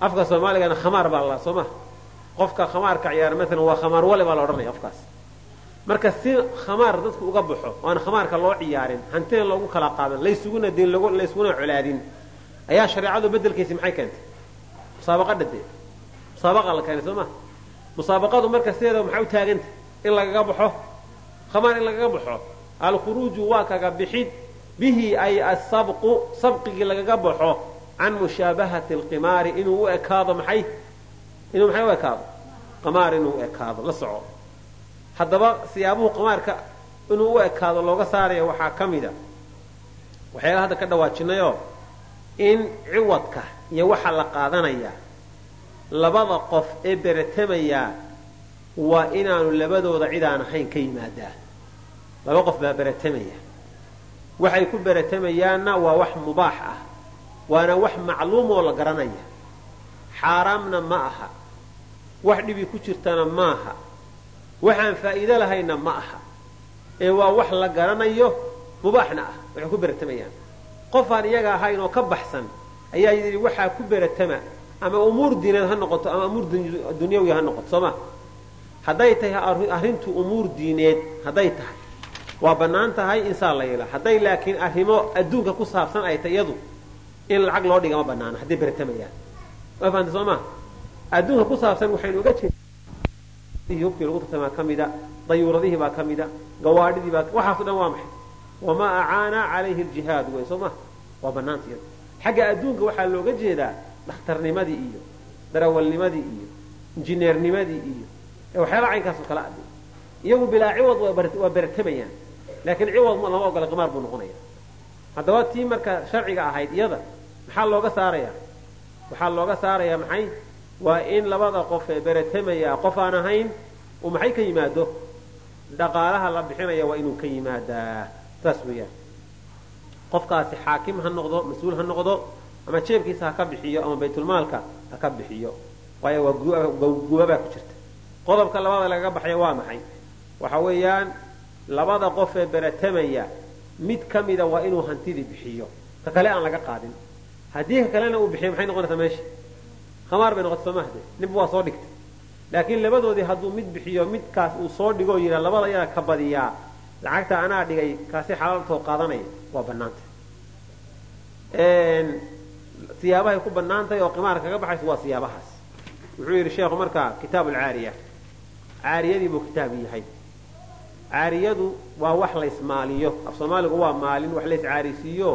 B: Afka soomaaligana khamaar baa la soo ma qofka khamaarka ciyaara maalan waa khamaar wale baa la odhanaya afkaas marka si khamaar dadku uga baxo oaan khamaarka loo ciyaarin hantina loogu kala qaadan laysuguna din laysuguna colaadin. Ayaa shareecadu bedelkiisi maxay keentay? Musaabaqa musaabaqa la keenay soo ma? Musaabaqadu marka sideeda maxay u taaganta in lagaga baxo? Khamaar in lagaga baxo? Alkhuruuju waa kaga bixid. Bihi ay asabqu sabqigii lagaga baxo. Can mushaabahati alqimaari inuu u ekaado maxay? Inuu maxay u ekaado? Qamaar inuu u ekaado la soco haddaba siyaabuhu qamaarka inuu u ekaado looga saaraya waxaa ka mida waxyaala hadda ka dhawaajinayoo in ciwadka iyo waxa la qaadanayaa labada qof ee beretamayaa waa inaanu labadooda cid aan ahayn ka yimaadaa. Laba qof baa beretamaya. Waxay ku beretamayaanna waa wax mubaax ah waana wax macluum oo la garanaya. Xaaraamna ma aha. Wax dhibi ku jirtana maaha waxaan faa'iido lahayna ma aha. Ee waa wax la garanayo mubaaxna ah waxay ku beratamayaan qofaan iyaga ahayn oo ka baxsan ayaa yidhi waxaa ku beratama ama umuur diineed ha noqoto ama umuur dunyawi ha noqoto soo ma? Hadday tahay arrintu umuur diineed hadday tahay. Waa bannaan tahay insaa la yeela hadday laakiin arrimo adduunka ku saabsan ay tahay iyadu in lacag loo dhiga ma banaana hadday beratamayaan waa fahamta soo ma? Adduunka ku saabsan waxaynu oga jeeda hubkii lagu tartamaa ka mida dayuuradihii baa ka mida gawaadhidii baa waxaaso dhan waa maxay? Wamaa acaana calayhi ljihaad wey soo ma? Waa banaanta xagga adduunka waxaa looga jeedaa dhakhtarnimadii iyo darawalnimadii iyo injineernimadii iyo waxyaala caynkaasoo kala adi iyagu bilaa ciwad waa beratamayaan laakiin ciwad lama ogola qamaar buu noqonaya haddaba tii marka sharciga ahayd iyada maxaa looga saarayaa? Waxaa looga saarayaa maxay waa in labada qof ee beratamaya qof aan ahayn uu maxay ka yimaado? Dhaqaalaha la bixinaya waa inuu ka yimaadaa. Saas weeyaan. Qofkaasi xaakim ha noqdo mas'uul ha noqdo ama jeebkiisa ha ka bixiyo ama baytulmaalka ha ka bixiyo. Waayo waa gubabaa ku jirta. Qodobka labada lagaga baxaya waa maxay? Waxa weeyaan labada qof ee beratamaya mid ka mida waa inuu hantidii bixiyo. Ka kale aan laga qaadin. Haddii ka kalena uu bixiyo maxay noqonaysaa meesha khamaar bay noqota soomahde ninba waa soo dhigtay. Laakiin labadoodii hadduu mid bixiyo midkaas uu soo dhigo yidha labada iyaga ka badiyaa. Lacagta anaa dhigay kaasi xalaaltoo qaadanaya. Waa bannaantay. Siyaabahay ku bannaantahay oo qimaar kaga baxayso waa siyaabahaas. Wuxuu yidhi sheekhu markaa kitaab alcaariya caariyadii buu kitaab yahay. Caariyadu waa wax laysmaaliyo af soomaaligu waa maalin wax layscaarisiiyo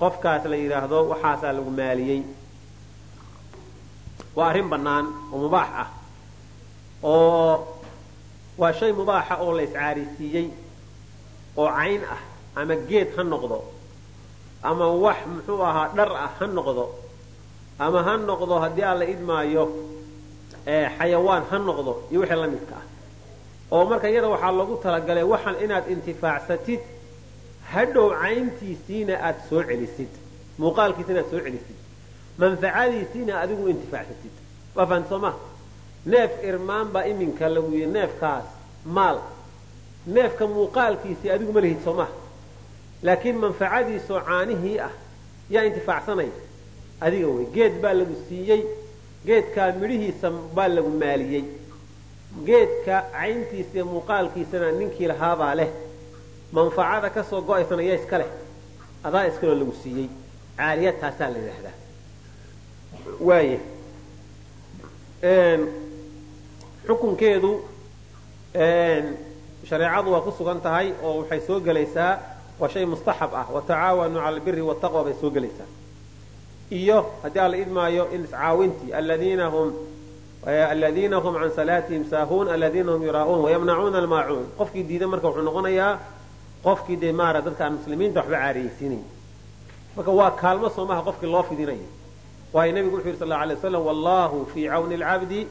B: qofkaas la yidhaahdo waxaasaa lagu maaliyey waa arrin bannaan oo mubaax ah. Oo waa shay mubaaxa oo layscaarisiiyey oo cayn ah ama geed ha noqdo ama wax muxuu ahaa dhar ah ha noqdo ama ha noqdo haddii aan la idmaayo xayawaan ha noqdo iyo wixii la midka ah. Oo marka iyada waxaa loogu talagalay waxaan inaad intifaacsatid hadhow cayntiisiina aad soo celisid muuqaalkiisa inaad soo celisid manfacadiisiina adigu intifaacsatid waa fahamta soo neef irmaan baa iminka lagu yidhi neefkaas maal. Neefka muuqaalkiisii adigu ma lihid soo maha laakiin manfacadiisoo caanihii ah yaa intifaacsanaya adiga wey geed baa lagu siiyey geedkaa midhihiisa baa lagu maaliyey. Geedka cayntiisa iyo muuqaalkiisana ninkii lahaabaa leh. Manfacada ka soo go'aysana yaa iska leh. Adaa iskaloo lagu siiyey. Caaliya taasaa la yidhaahdaa waaya xukunkeedu shareecadu waa ku sugan tahay oo waxay soo gelaysaa waa shay mustaxab ah watacaawanuu cala albiri wataqwa bay soo gelaysaa. Iyo haddii alla idmaayo in iscaawintii aladiina hum can salaatihim saahuun aladiina hum yuraa'uun wayamnacuuna almaacuun. Qofkii diida marka wuxuu noqonayaa qofkii dee maara dadka aan muslimiinta waxba caariyeysiinayn marka waa kaalmo soomaha qofkii loo fidinayo waayo nabigu wuxu yidhi sal allau alay waslam wallahu fii cawni alcabdi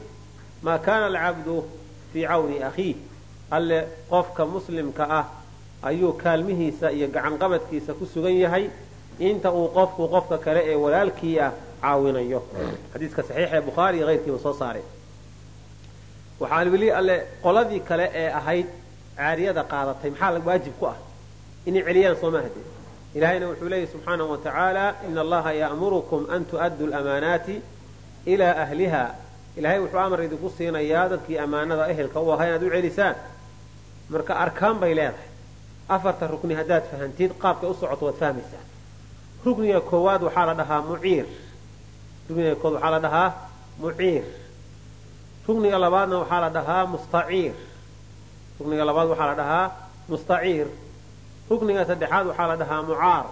B: maa kana alcabdu fii cawni akhiih. Alle qofka muslimka ah ayuu kaalmihiisa iyo gacanqabadkiisa ku sugan yahay inta uu qofku qofka kale ee walaalkii ah caawinayo. Xadiiska saxiixa ee bukhaari iyo hayrkiiba soo saaray. Waxaa weli alle qoladii kale ee ahayd caariyada qaadatay maxaa waajib ku ah? Inay celiyaan soo mahade ilahayna wuxuu leeyahy subxaanahu wa tacaala ina allaha ya'murukum an tu'addu lamaanaati ilaa ahliha ilahay wuxuu amar idinku siinayaa dadkii ammaanada ehelka u ahaa inaad u celisaan marka arkaan bay leedahay afarta rukni haddaad fahantid qaabkay u socoto waad fahmaysaa rukniga koowaad waxaa la dhahaa muciir rugniga kood waxaa la dhahaa muciir rugniga labaadna waxaa la dhahaa mustaciir rugniga labaad waxaa la dhahaa mustaciir rukniga saddexaad waxaa la dhahaa mucaar.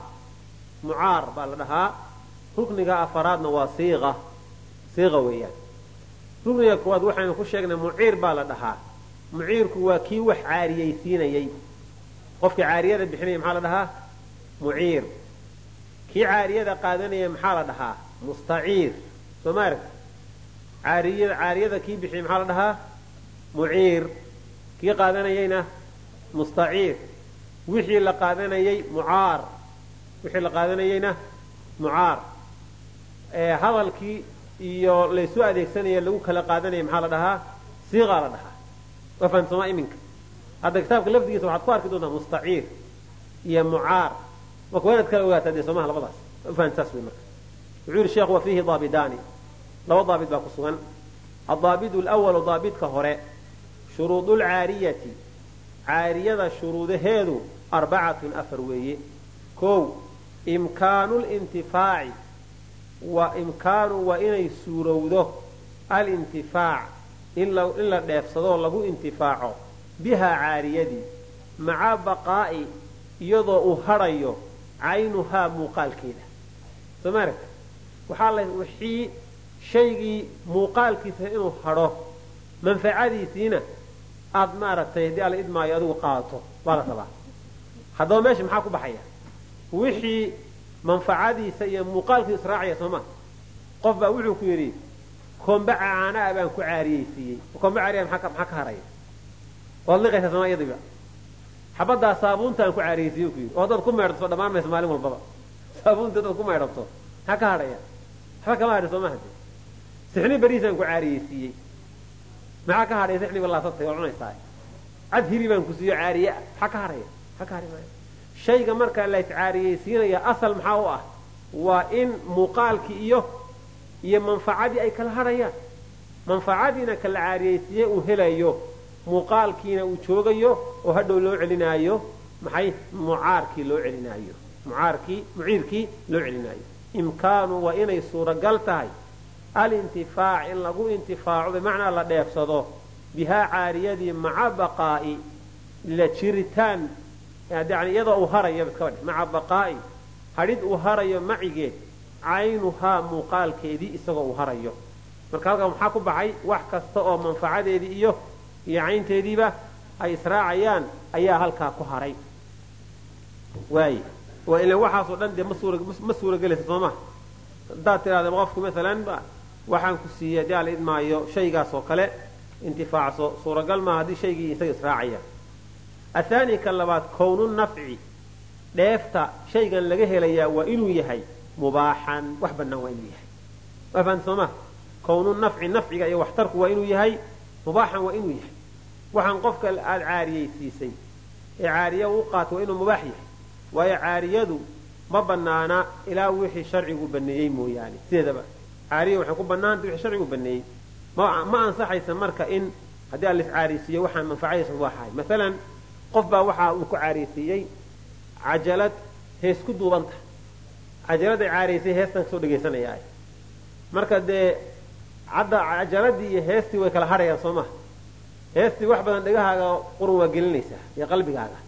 B: Mucaar baa la dhahaa. Rukniga afaraadna waa siiqa. Siiqa weeyaan. Rukniga koowaad waxaynu ku sheegnay muciir baa la dhahaa. Muciirku waa kii wax caariyaysiinayey qofkii caariyada bixinaya maxaa la dhahaa? Muciir. Kii caariyada qaadanaya maxaa la dhahaa? Mustaciir. Soo ma aragti caariyada kii bixiyay maxaa la dhahaa? Muciir. Kii qaadanayayna mustaciir wixii la qaadanayey mucaar. Wixii la qaadanayeyna mucaar. Hadalkii iyo laysu adeegsanaya lagu kala qaadanaya maxaa la dhahaa? Siiqaa la dhahaa. Waa iminka. Hadda kitaabka lafdigiisa waxaad ku arki doontaa mustaciir iyo mucaar. Marka waa kala ogaataa dee somaha labadaas. Fahamsaas wey marka. Wuxuu yihi sheekhu wa daabidaani laba daabid baa ku sugan. Adaabidu lwalu daabidka hore shuruudulcaariyati caariyada shuruudaheedu arbacatun afar weeye. Kow imkaanu lintifaaci wa imkaanu waa inay suurowdo alintifaac in la dheefsadoo lagu intifaaco bihaa caariyadii maca baqaa'i iyadoo uu hadhayo caynuhaa muuqaalkeeda. Soo ma waxaa la wixii shaygii muuqaalkiisa inuu hadho manfacadiisiina aad maaragtay haddii alla idmaayo adigu qaadato waa la rabaa haddaba meesha maxaa ku baxaya? Wixii manfacadiisa iyo muuqaalkiisa israacaya sooma qof baa wuxuu ku yidhi komba caanaa baan ku caariyeysiiyey. Komba caariya maxaa ka haraya? Waad liqaysaa sooma iyadiiba? Xabaddaa saabuuntaan ku caariyeysiiye ku yidhi. Oo ku meydhato soo dhammaan maalin walbaba. Saabuunta haddaad ku meydhato maxaa ka hadhaya waxba kama hadhi sooma hade sixni beriisaan ku caariyeysiiyey. Maxaa ka hadhaya sixni balaasatay waa cunaysaa? Cad hiri baan ku siiyo caariye maxaa ka hadhaya shayga markaa la iscaariyeysiinaya asal maxaa u ah? Waa in muuqaalkii iyo iyo manfacadii ay kala hadhayaan manfacadiina kala caariyeysiiye uu helayo? Muuqaalkiina uu joogayo oo hadhow loo celinaayo? Maxay? Mucaarkii loo celinaayo. Mucaarkii muciirkii loo celinaayo. Imkaanu waa inay suuragal tahay. Alintifaac in lagu intifaaco bimacnaa la dheefsado. Bihaa caariyadii maca baqaa'i la jiritaan yani iyadoo uu harayo iskaba dhe maca baqaa'i hadhid uu harayo macigeed caynuhaa muuqaalkeedii isagoo uu harayo. Marka halkan maxaa ku baxay wax kasta oo manfacadeedii iyo iyo caynteediiba ay israacayaan ayaa halkaa ku haray. Waay waa ila waxaasoo dhan dee ma suuragelaysa soo maha haddaad tidhahda qofku maalan waxaan ku siiyey haddii ala idmaayo shaygaas oo kale intifaacso suuragal maaha haddii shaygii isaga israacayaan athaani ka labaad kownu nafci. Dheefta shaygan laga helayaa waa inuu yahay mubaaxan. Wax bannaan waa inuu yahay. Waa fahamta soo maha kownu nafci nafciga iyo waxtarku waa inuu yahay mubaaxan waa inuu yahay. Waxaan qofka aada caariyeysiisay ee caariya u qaato waa inuu mubaax yahay. Waayo caariyadu ma banaana ilaa wixii sharcigu baneeyey mooyaane. Sideedaba caariya waxay ku banaanta wixii sharcigu baneeyey ma ansaxaysa marka in haddii aan laiscaariysiiyo waxaan manfacadiisa mubaaxahay maalan qof baa waxaa uu ku caariysiiyey cajalad hees ku duubanta cajaladay caariysay heestan ka soo dhegaysanaya marka dee hadda cajaladii iyo heestii way kala hadhayaan soo maha heestii wax badan dhegahaaga qurun waa gelinaysaa iyo qalbigaaga.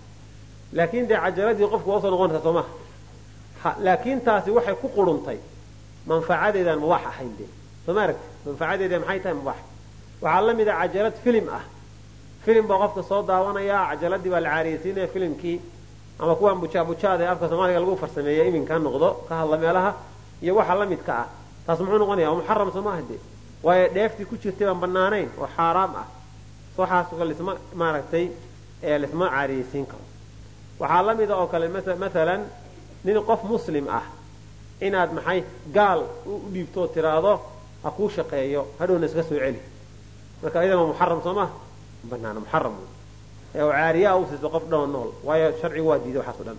B: Laakiin dee cajaladii qofku waa u soo noqonaysaa soo maha laakiin taasi waxay ku quruntay manfacadeedaan mubaax ahayn de soo ma aragti manfacadeeda maxay tahay mubaax waxaa la mid a cajalad filim ah filim baa qofka soo daawanaya cajaladii baa la caariyeysiinaya filimkii ama kuwaan bujaabujaada ee afka soomaaliga lagu farsameeya iminka noqdo ka hadla meelaha iyo waxa la midka ah. Taas muxuu noqonaya waa muxaram soo maaha de waayo dheeftii ku jirtay baan banaanayn oo xaaraam ah. Waxaas lisma maaragtay lisma caariyeysiin karo. Waxaa la mida oo kale maalan nin qof muslim ah inaad maxay gaal u dhiibtoo tiraahdo ha kuu shaqeeyo hadhowna iska soo celi. Marka iyadana muxaram soo maha banaana muxaram ee oo caariyaa u siiso qof dhanoo nool waayo sharcigu waa diiday waxaas o dhan.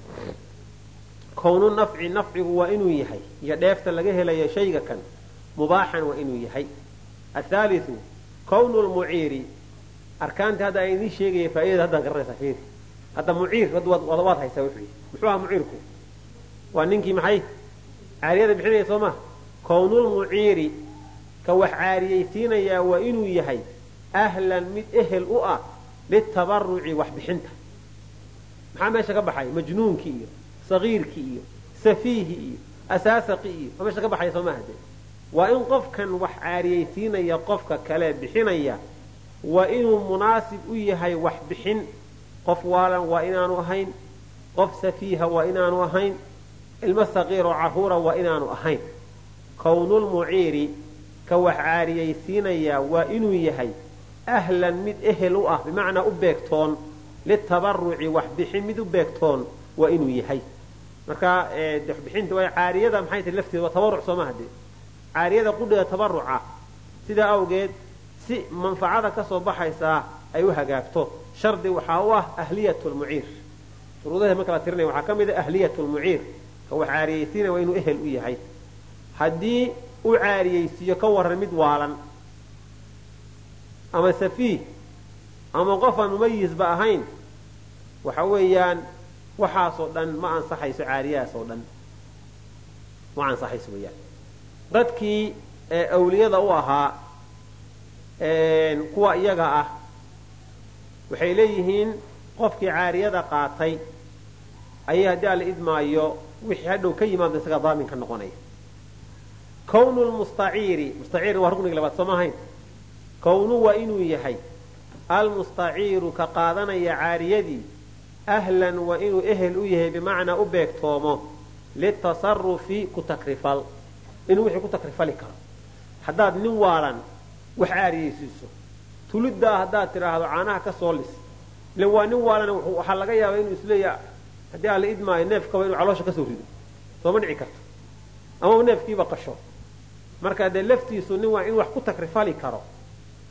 B: Kownu nafci nafcigu waa inuu yahay iyo dheefta laga helayo shayga kan mubaaxan waa inuu yahay. Athaaliu kownu lmuciiri arkaantii hadda aan idiin sheegaya faaidada haddaan garanaysaa fiiri hadda muciir waad haysaa wuxuu muxuu ahaa muciirku? Waa ninkii maxay? Caariyada bixinaya soo maha kownulmuciiri ka wax caariyaysiinayaa waa inuu yahay ahlan mid ehel u ah litabaruci waxbixinta. Maxaa meesha ka baxay? Majnuunkii iyo sagiirkii iyo safiihi iyo asaasaqi iyo waa meesha ka baxaya soo maaha de waa in qofkan wax caariyaysiinaya qofka kale bixinaya waa inuu munaasib u yahay wax bixin qof waalan waa inaanu ahayn qof safiiha waa inaanu ahayn ilmo saqiir oo caruura waa inaanu ahayn. Kownulmuciiri ka wax caariyaysiinayaa waa inuu yahay ahlan mid ehel u ah bimacnaa u beegtoon litabaruci waxbixin mid u beegtoon waa inuu yahay. Marka waxbixinta waa caariyada maxay tahay lafteeda? Waa tabaruc soo maha de caariyada qudheeda tabaruca sidaa awgeed si manfacada ka soo baxaysaa ay u hagaagto. Shardi waxaa u ah ahliyat lmuciir shuruudaha marka la tirinaya waxaa ka mid a ahliyat lmuciir ka wax waa inuu ehel u yahay. Haddii u caariyaysiiyo ka waran mid waalan ama safiih ama qof aan mumayisba ahayn waxa weeyaan waxaasoo dhan ma ansaxayso caariyadaas oo dhan. Ma ansaxayso weyaan dadkii awliyada u ahaa kuwa iyaga ah waxay leeyihiin qofkii caariyada qaatay ayay haddii alla idmaayo wixii hadhow ka yimaado isaga daamin ka noqonaya. Kownu lmustaciiri mustaciir waa rukniga labaad soo maahayn kownu waa inuu yahay almustaciiru ka qaadanaya caariyadii ahlan waa inuu ehel u yahay bimacnaa u beegtoomo litasarufi ku takrifal inuu wixii ku takrifali karo. Haddaad nin waalan wax caariyaysiiso. Tuliddaa haddaad tidhaahdo caanaha ka soo lis ile waa nin waalan waxaa laga yaabaa inuu isleeya haddii aan la idmaayo neefkaba inuu caloosha ka soo rido. Sooma dhici karto. Ama neefkiiba qasho. Marka dee laftiisu nin waa in wax ku takrifali karo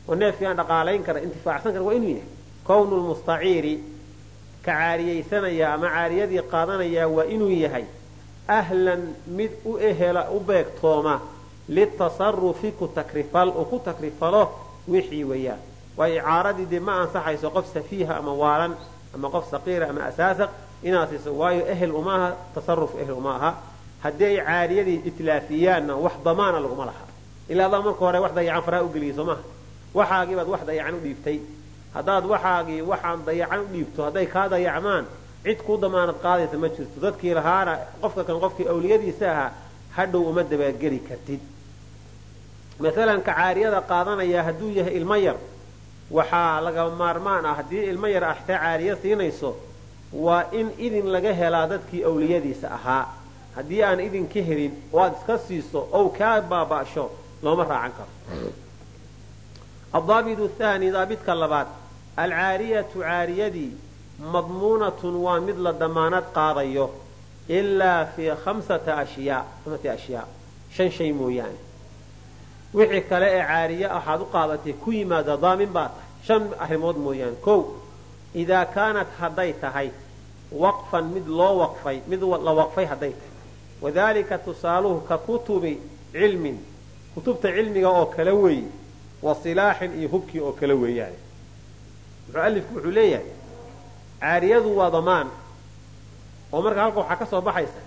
B: oo neefkii aan dhaqaalayn kara intifaacsan kara waa inuu yahay. Kownu lmustaciiri ka caariyaysanaya ama caariyadii qaadanaya waa inuu yahay ahlan mid u ehela u beegtooma litasarufi ku takrifal oo ku takrifalo wixii weeyaan. Waayo icaaradii dee ma ansaxayso qof safiiha ama waalan ama qof saqiira ama asaasaq inaad siiso waayo ehel uma aha tasaruf ehel uma aha. Haddii caariyadii itlaafiyaanna wax damaana laguma laha ilaa adaa marka hore wax dayacan faraha ugeliyay soo maha waxaagii baad wax dayacan u dhiibtay. Haddaad waxaagii waxaan dayacan u dhiibto hadday kaa dayacmaan cid kuu damaanad qaadaysa ma jirto. Dadkii lahaana qofka kan qofkii awliyadiisa ahaa hadhow uma dabaageli kartid. Maalan ka caariyada qaadanaya hadduu yahay ilmo yar waxaa laga maarmaan ah haddii ilmo yar ah xitaa caariyo siinayso waa in idin laga helaa dadkii awliyadiisa ahaa. Haddii aan idin ka helin oo aad iska siiso ow kaa baaba'sho looma raacan karo adaabitu thaani daabidka labaad alcaariyatu caariyadii madmuunatun waa mid la damaanad qaadayo ilaa fii khamsata ashyaa shan shay mooyaane wixii kale ee caariye waxaad u qaadatay ku yimaada daamin baa tahay shan arrimood mooyaane kow idaa kaanat hadday tahay waqfan mid loo waqfay mid la waqfay hadday tahay wadalika tusaaluhu ka kutubi cilmin kutubta cilmiga oo kale weeye wa silaaxin iyo hubkii oo kale weeyaane mualifku wuxuu leeyahay caariyadu waa damaan oo marka halka waxaa ka soo baxaysa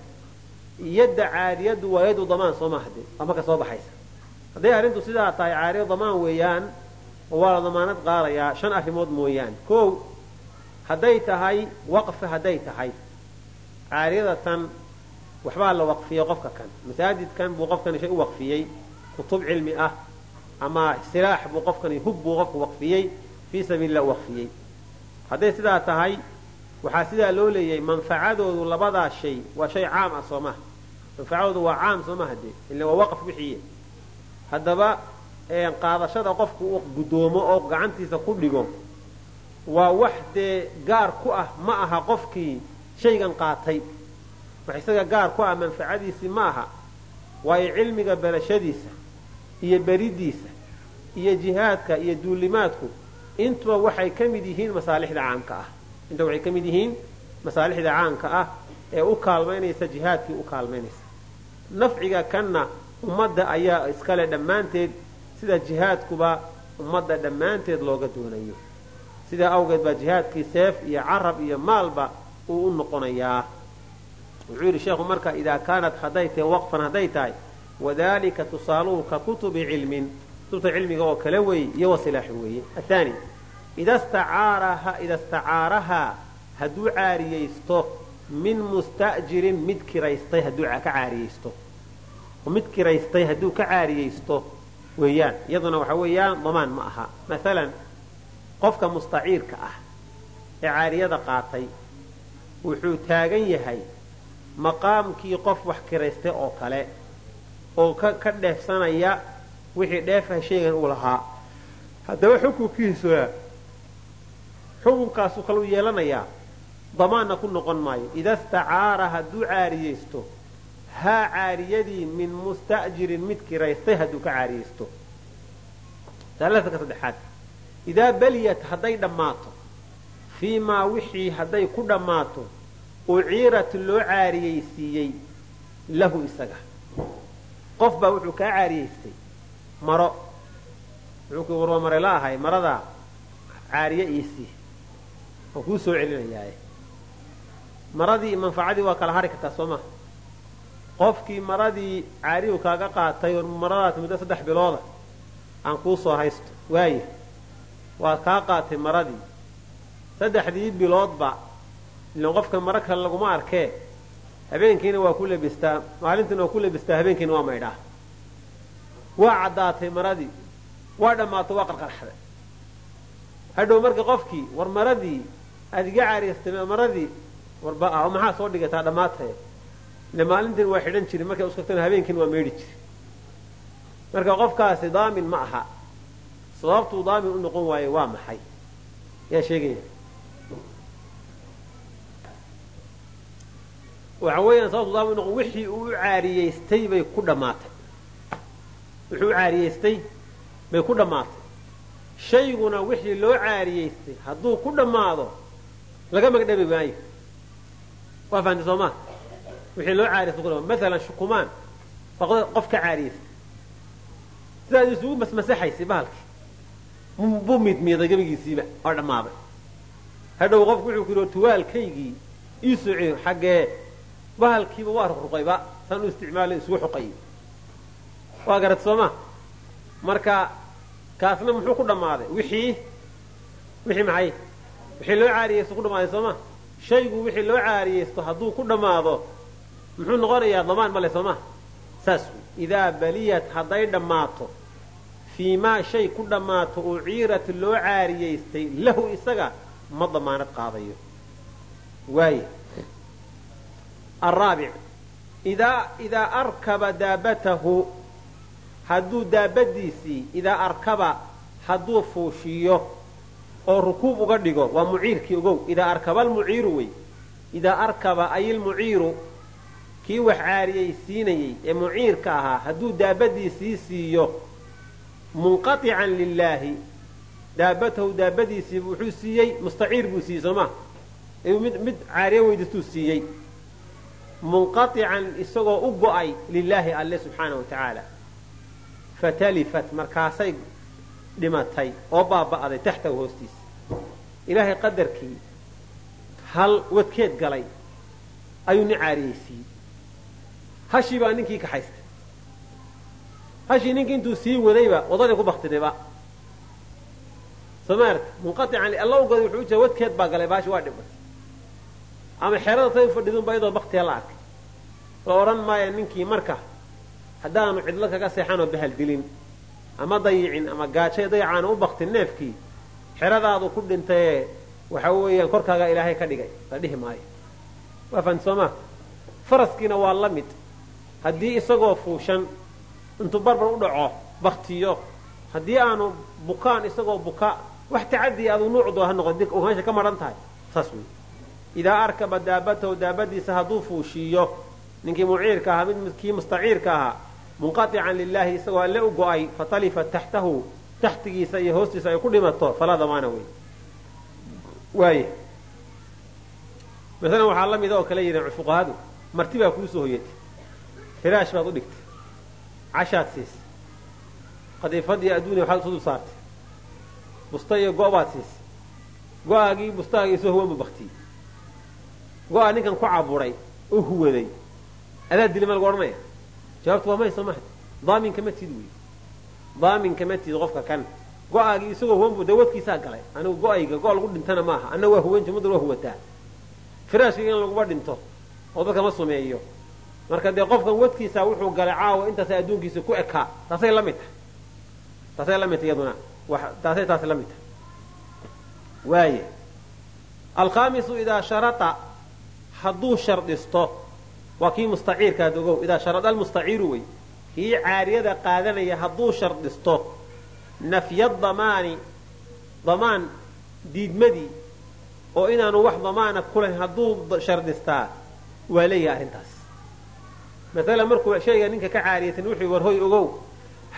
B: yadda caariyadu waa yadu damaan soo maaha de waa marka soo baxaysa. Hadday arrintu sidaa tahay caariyo damaan weeyaan waa la damaanad qaadayaa shan arrimood mooyaane kow hadday tahay waqfi hadday tahay. Caariyada tan waxbaa la waqfiyey qofka kan. Masaajidkan buu qofkani shay u waqfiyey kutub cilmi ah ama silaax buu qofkani hub buu qofku waqfiyey fii sabiilillah u waqfiyey. Hadday sidaa tahay waxaa sidaa loo leeyahay manfacadoodu labadaa shay waa shay caam ah soo maha manfacadoodu waa caam soo maha dee ila waa waqf wixiiye haddaba qaadashada qofku uu guddoomo oo gacantiisa ku dhigo waa wax dee gaar ku ah ma aha qofkii shaygan qaatay. Wax isaga gaar ku ah manfacadiisii ma aha waayo cilmiga barashadiisa iyo beridiisa iyo jihaadka iyo duulimaadku intuba waxay ka mid yihiin masaalixda caamka ah. Intuba waxay ka mid yihiin masaalixda caamka ah ee u kaalmaynaysa jihaadkii u kaalmaynaysa. Nafciga kanna ummadda ayaa iskale dhammaanteed sida jihaadkuba ummadda dhammaanteed looga doonayo. Sidaa awgeed baa jihaadkii seef iyo carab iyo maalba uu u noqonayaa. Wuxuu yidhi sheekhu marka idaa kaanat hadday tahay waqfan hadday tahay wadalika tusaaluhu ka kutubi cilmin kutubta cilmiga oo kale weeye iyo wasilaaxin weeye. Athaani ida stacaarahaa hadduu caariyaysto min musta'jirin mid kiraystay hadduu ka caariyaysto. Mid kiraystay hadduu ka caariyaysto weeyaan iyaduna waxa weeyaan damaan ma aha. Maalan qofka mustaciirka ah ee caariyada qaatay wuxuu taagan yahay maqaamkii qof wax kiraystay oo kale oo ka dheefsanaya wixii dheefaha shaygan uu lahaa. Haddaba xukunkiisuna xukunkaasuu kaluu yeelanayaa damaanna ku noqon maayo. Ida stacaara hadduu caariyaysto haa caariyadii min musta'jirin mid kiraystay hadduu ka caariyaysto ka saddexaad. Idaa baliyat hadday dhammaato fii maa wixii hadday ku dhammaato uciirat loo caariyaysiiyey lahu isaga qof baa wuxuu kaa caariyaystay maro. Wuxuu warwa mare la ahay maradaa caariye iisii waan kuu soo celinayaaye maradii manfacadii waa kala hari kartaa soo maha qofkii maradii caariyu kaaga qaatay oo maradaas muddo saddex bilooda aan kuu soo haysto waaye waad kaa qaatay maradii. Saddexdii biloodba ilan qofka maro kale laguma arkee habeenkiina waa ku labistaa maalintiina waa ku labistaa habeenkiina waa maydhaa. Waa caddaatay maradii waa dhammaato waa qarqarxday. Hadhow marka qofkii war maradii aad iga caariystay maradii warba maxaa soo dhigataa dhammaatay? Ile maalintiin waa xidhan jiri markay uskagtana habeenkiina waa maydhi jiri marka qofkaasi daamin ma aha. Sababtuu daamin u noqon waaye waa maxay? Yaa sheegaya waxa weeyaan sababtuu daamin u noqon wixii uu u caariyaystay bay ku dhammaatay. Wixii u caariyaystay bay ku dhammaatay. Shayguna wixii loo caariyaystay hadduu ku dhammaado laga magdhabi maayo. Waa fahamtay soo maa wixii loo caariyaystay ku dhamaado maalan shukumaan waa qof ka caariyaystay sidaad isugu masmasaxaysay bahalkii buu miidmiiday gebigiisiiba oo dhammaaday hadhow qofku wuxuu ku yidhi tuwaalkaygii ii xaggee bahalkiiba waa ruqruqayba san u isticmaalay isugu xuqay waa garat soo ma? Marka kaasna muxuu ku dhammaaday? Wixii? Wixii maxay? Wixii loo caariyaysto ku dhammaaday soo ma? Shaygu wixii loo caariyaysto hadduu ku dhammaado muxuu noqonayaa damaan male soo ma? Saas idaa baliyat hadday dhammaato fii maa shay ku dhammaato uciirat loo caariyaystay lahu isaga ma damaanad qaadayo. Waay araabic idaa arkaba daabatahu hadduu daabadiisii idaa arkaba hadduu fuushiyo oo rukuub uga dhigo waa muciirkii ogow. idaa arkaba almuciiru wey. idaa arkaba ay ilmuciiru kii wax caariyaysiinayey ee muciirka ahaa hadduu daabadiisii siiyo munqaican lilaahi daabatahu daabadiisii wuxuu siiyey mustaciir buu siiyey soo ma. Mid mid caariye weydiistuu siiyey munqaican isagoo u go'ay lilaahi alle subxaana wa tacaala. Fatalifat markaasay dhimatay oo baaba'day taxtahu hoostiisa. Ilaahay qadarkii hal wadkeed galay ayuu nin caariyeysiiyey. Hashii baa ninkii kaxaystay hashii ninkii intuu sii wadayba wadadii ku baktidayba. Soo maarta munqaican alla u goday wuxuu u jira wadkeed baa galay baashi waa dhimatay ama xerada say fadhidunba iyadoo baktiga la arkay. La odhan maaya ninkii marka haddaanu cidlo kaga seexanoo bahal dilin ama dayicin ama gaajay dayacaana u baktin neefkii xeradaadu ku dhintayee waxa weeyaan korkaaga ilaahay ka dhigay la dhihi maayo. Waa maa faraskiina waa la mid. Haddii isagoo fuushan intuu barbar u dhaco baktiyo haddii aanu bukaan isagoo buka wax tacadii adu nuucdo ha noqo meesha ka maran tahay. Saas wey idaa arkaba daabatahu daabadiisa hadduu fuushiiyo ninkii muciirka ahaa mid kii mustaciirka ahaa munqaican lilaahi isagoo alle u go'ay fatalifat taxtahu taxtigiisa iyo hoostiisa ay ku dhimato falaa damaana wey waay masalan waxaa la mida oo kale yidhi fuqahadu marti baa kuu soo hoyatay firaash baad u dhigtay cashaad siisay qadiifadii adduunya waxaad isu saartay busta iyo go' baad siisay go'aagii bustaagii soo huwan bu baktiyey go-a ninkan ku caburay oo huwaday adaa dili ma lagu odhanaya jawaabtu waa may soo mahad daaminka ma tid wey daaminka ma tid qofka kan. Go'aagii isagoo huwanbu dee wadkiisaa galay. Anigu go'ayga go- lagu dhintana maaha. Anna waa huwan jumada waa huwataa. Firaashkayga in laguma dhinto oo dadka ma sumeeyo marka dee qofkan wadkiisa wuxuu galay caawa intaasay adduunkiisa ku ekaa. Taasay la mid tahay. Taasay la mid tahay iyaduna. Taasay taasi la mid tahay. Waaye alkhaamisu idaa sharata hadduu shardhisto waa kii mustaciirkaad ogow. Idaa sharada almustaciiru wey. Kii caariyada qaadanaya hadduu shardhisto nafya damaani damaan diidmadii oo inaanu wax damaana kulahayn hadduu shardhistaa waa leeyahay arrintaas. Maalan markuu shayga ninka ka caariyaysan wuxuu war ogow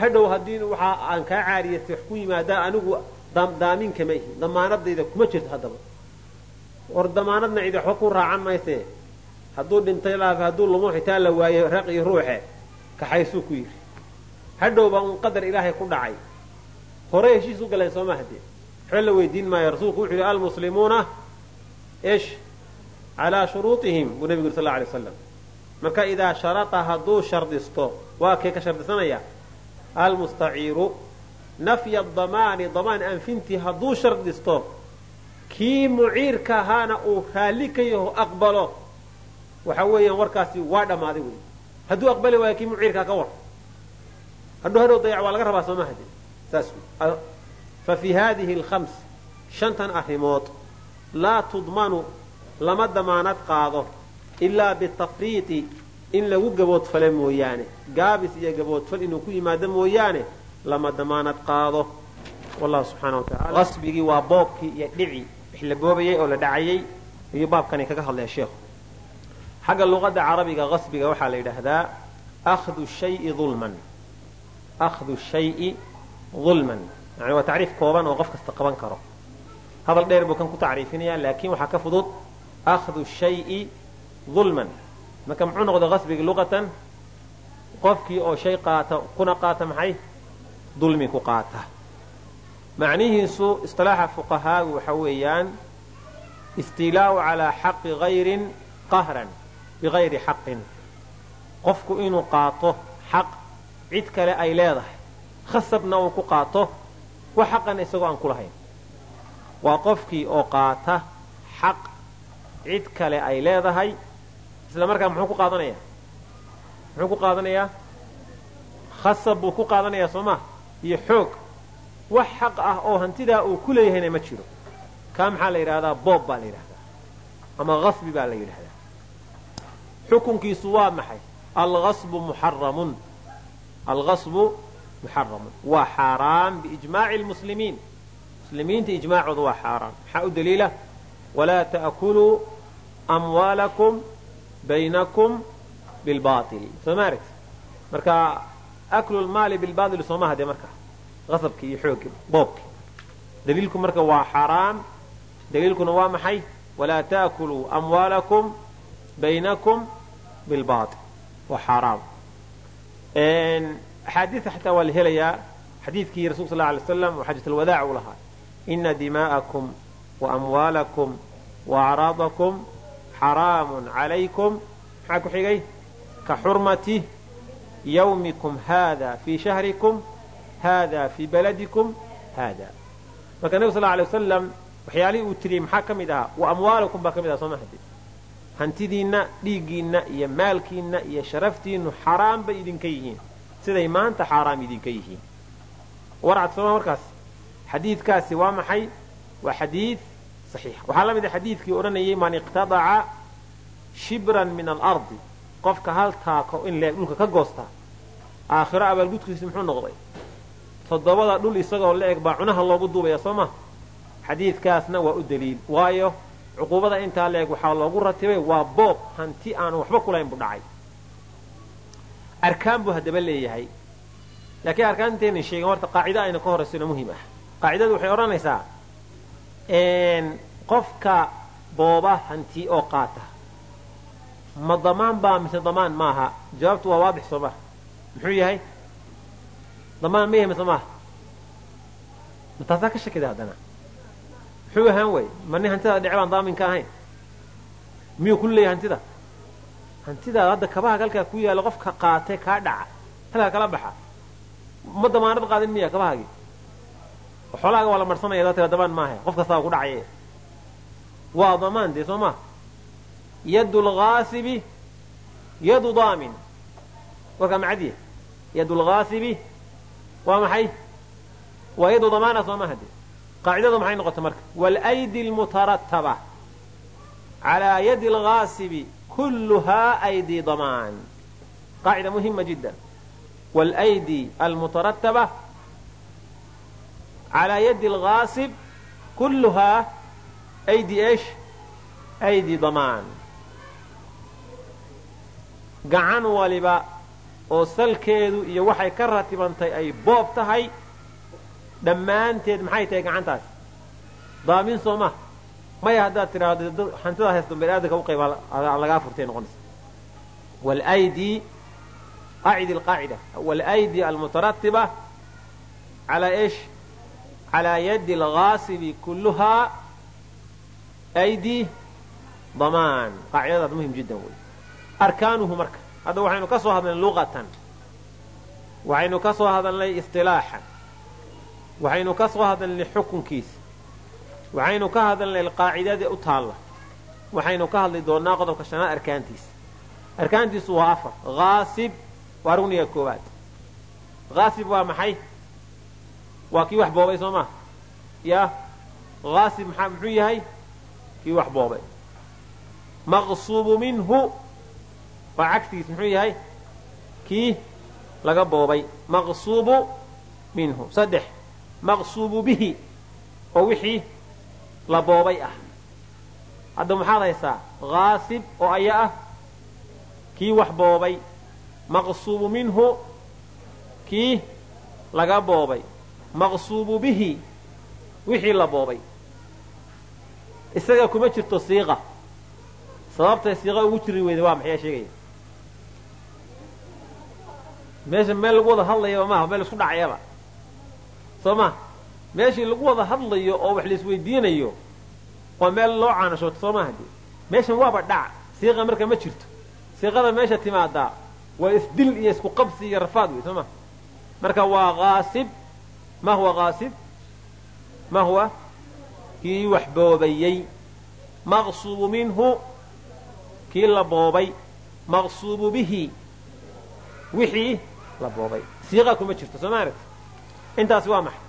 B: hadhow haddii waxa aan kaa caariyaystay wax ku yimaadaan anigu ihi damaanadayda kuma jirto haddaba war damaanadna cidi waxba ku raacan mayse. Hadduu dhintay laaf hadduu lumo xitaa la waaye raq iyo ruuxe kaxaysuu ku yidhi hadhow baa uun qadar ilaahay ku dhacay. Hore heshiis u galeen sooma hadee waxba la weydiin maayo rasuulku wuxuu yidhi almuslimuuna ish calaa shuruuطihim buu nebigu yuri sal alay slam marka idaa sharata hadduu shardisto waa kee ka shardisanaya? Almustaciiru nafya damaani damaan anfintii hadduu shardisto kii muciirka ahaana uu raalli ka yaho aqbalo waxa weeyaan warkaasi waa dhammaaday wey hadduu aqbali waayo kii muciirkaa ka war. Hadhuu hadhow dayac waa laga rabaa sooma hade saas fa fii haadihi alkhams shantan arrimood laa tudmanu lama damaanad qaado ilaa bitafriiti in lagu gaboodfale mooyaane. Gaabis iyo gaboodfal inuu ku yimaado mooyaane lama damaanad qaado. Wallahu subxaana wataala qasbigii waa boobkii iyo dhici wix la boobayay oo la dhacayay ayuu baabkani kaga hadlaya sheekhu xagga luqadda carabiga qasbiga waxaa la yidhaahdaa akhdu shayi ulman akhdu shayi ulman yani waa tacriif kooban oo qof kasta qaban karo. Hadal dheer buu kan ku tacriifinaya laakiin waxaa ka fudud akhdu shayi ulman marka muxuu noqday qasbigi luqatan? Qofkii oo shay qaata kuna qaata maxay? Dulmi ku qaata macnihiisu isilaaxa fuqahaagu waxa weeyaan istiilaau calaa xaqi hayrin qahran bigayri xaqin. Qofku inuu qaato xaq cid kale ay leedahay. Khasabna uu ku qaato wax xaqana isagoo aan ku lahayn. Waa qofkii oo qaata xaq cid kale ay leedahay isla markaa muxuu ku qaadanayaa? Muxuu ku qaadanayaa? Khasab buu ku qaadanayaa soo ma? Iyo xoog wax xaq ah oo hantidaa uu ku leeyahayna ma jiro. Kaa maxaa la yidhahdaa boob baa la yidhahdaa ama qasbi baa la yidhahdaa xukunkiisu waa maxay? Alqasbu muxaramun alqasbu muxaramun waa xaaraan biijmaaci lmuslimiin muslimiinta ijmaacooda waa xaaraan. Maxaa u daliila? Walaa ta'kuluu amwaalakum baynakum bilbaili soo ma aragti marka aklu lmaali bilbaili sooma hadee marka qasabki iyo xoogi boobki daliilku marka waa xaaraam daliilkuna waa maxay? Walaa ta'kuluu amwaalakum baynakum bilbail waa xaaraam axaadiia xataa waa la helayaa. Xadiidkii rasulka sal alay slam oo xajat alwadaac uu lahaa. Ina dimaa'akum wa amwaalakum wa acraadakum xaraamun calaykum. Maxaa ku xigay? Ka xurmati yawmikum haada fii shahrikum haada fii baladikum haada marka nebigu sal alay wasalam waxyaalihii uu tiriyey maxaa ka mid ahaa? Wa amwaalakum baa ka mid aha soo ma hade hantidiinna dhiiggiinna iyo maalkiinna iyo sharaftiinnu xaraam bay idinka yihiin. Siday maanta xaaraam idinka yihiin. Warcad sooma markaas? Xadiidkaasi waa maxay? Waa xadiid saxiix. Waxaa la mid a xadiidkii odhanayay man iqtadaca shibran min alardi. Qofka hal taako in dhulka ka goosta aakhiro abaalgudkiisi muxuu noqday toddobada dhul isagoo la eg baa cunaha loogu duubaya soo ma? Xadiidkaasna waa u daliil. Waayo cuquubada intaa la eg waxaa loogu ratibay waa boob hanti aanu waxba kulahayn buu dhacay. Arkaan buu haddaba leeyahay. Laakiin arkaanteenan sheegen horta qaacida ayna ka horaysona muhiim ah. Qaacidadu waxay odhanaysaa qofka booba hanti oo qaata ma damaan baa mise damaan maaha? Jawaabtu waa waadix soo maha muxuu yahay damaan ma yahay mise maaha ka shakida haddana muxuu ahaan way ma nin hantida dhece baan daaminka ahayn miyuu ku leeyahay hantida hantidaada hadda kabaha halkaa ku yaalla qofka qaatay kaa dhaca halkaa kala baxa ma damaanad qaadin miya kabahaagii xoolahaaga waa la marsanaya daa tira damaan maaha qof kastaa ku dhacaye waa damaan dee soo maa yadu lgaasibi yadu daamin warkaa macadiya yadu lgaasibi waa maxay? Waa yadu damaana soo maha qaacidadu maxay noqotay marka? Walaydi lmutarataba calaa yadi algaasibi kulluhaa aydi damaan. Qaacida muhima jiddan walaydi almutarataba calaa yadi algaasib kulluhaa aydi esh aydi damaan. Gacan waliba oo salkeedu iyo waxay ka ratibantay ay boob tahay dhammaanteed maxay tahay gacantaas? Daamin soo ma. Maya haddaad tidhaahdo hantidaa haysto baniaadanka u qayba lagaa furtay noqonaysa. Walaydi acid alqaacida walaydi almutaratiba calaa esh calaa yadi algaasibi kulluhaa aydi damaan. Qaacidadaas muhiim jiddan wey. Arkaanuhu marka hadda waxaynu ka soo hadlnay luqatan waxaynu ka soo hadalnay istilaaxan. Waxaynu ka soo hadalnay xukunkiisa waxaynu ka hadalnay qaacidadii u taalla. Waxaynu ka hadli doonnaa qodobka shanaad arkaantiisa arkaantiisu waa afar. Haasib waa rugniga koowaad. Haasib waa maxay? Waa kii wax boobay soo maa yaa? Haasib muxuu yahay? Kii wax boobay. Maqsuubu minhu waa cagsigiis muxuu yahay? Kii laga boobay. Maqsuubu minhu. Saddex. Maqsuubu bihi. Oo wixii la boobay ah. Hadda maxaad haysaa? Haasib oo aya ah. Kii wax boobay. Maqsuubu minhu. Kii laga boobay. Maqsuubu bihi. Wixii la boobay. Isaga kuma jirto siiqa. Sababtay siiqa ugu jiri weyda waa maxayaa sheegaya meesha meel lagu wada hadlayaba maaha meel isku dhacayaba. Soo ma meeshii lagu wada hadlayo oo wax laisweydiinayo waa meel loo caanashooto soo maaha dee meeshan waaba dhac siiqa marka ma jirto. Siiqada meesha timaadaa waa isdil iyo isku qabsi iyo rafaad wey soo ma marka waa haasib ma huwa haasib ma huwa? Kii wax boobayey. Maqsuubu minhu kii la boobay. Maqsuubu bihi. Wixii la boobay. Siiqa kuma jirto soo ma aragti? Intaasi waa maxay?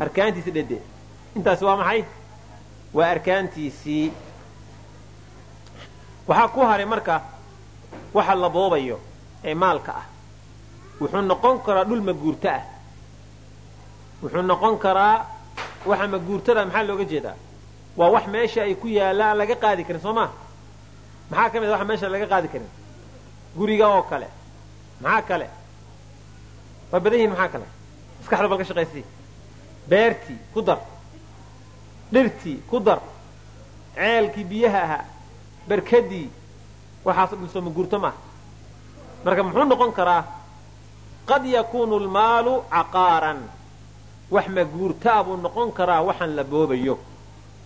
B: Arkaantiisi dhede intaasi waa maxay? Waa arkaantiisii waxaa ku haray marka waxa la boobayo ee maalka ah. Wuxuu noqon karaa dhul maguurto ah. Wuxuu noqon karaa waxa maguurtada maxaa looga jeedaa? Waa wax meesha ay ku yaallaan laga qaadi karin soo maa maxaa ka mid a waxa meesha laga qaadi karin? Guriga oo kale maxaa kale? Waa badan yihiin maxaa kale? Maskaxda bal ka shaqaysii. Beertii ku dar. Dhirtii ku dar. Ceelkii biyaha ahaa. Berkadii waxaaso soo maguurto maaha marka muxuu noqon karaa qad yakuunu almaalu caqaaran. Wax maguurtaa buu noqon karaa waxaan la boobayo.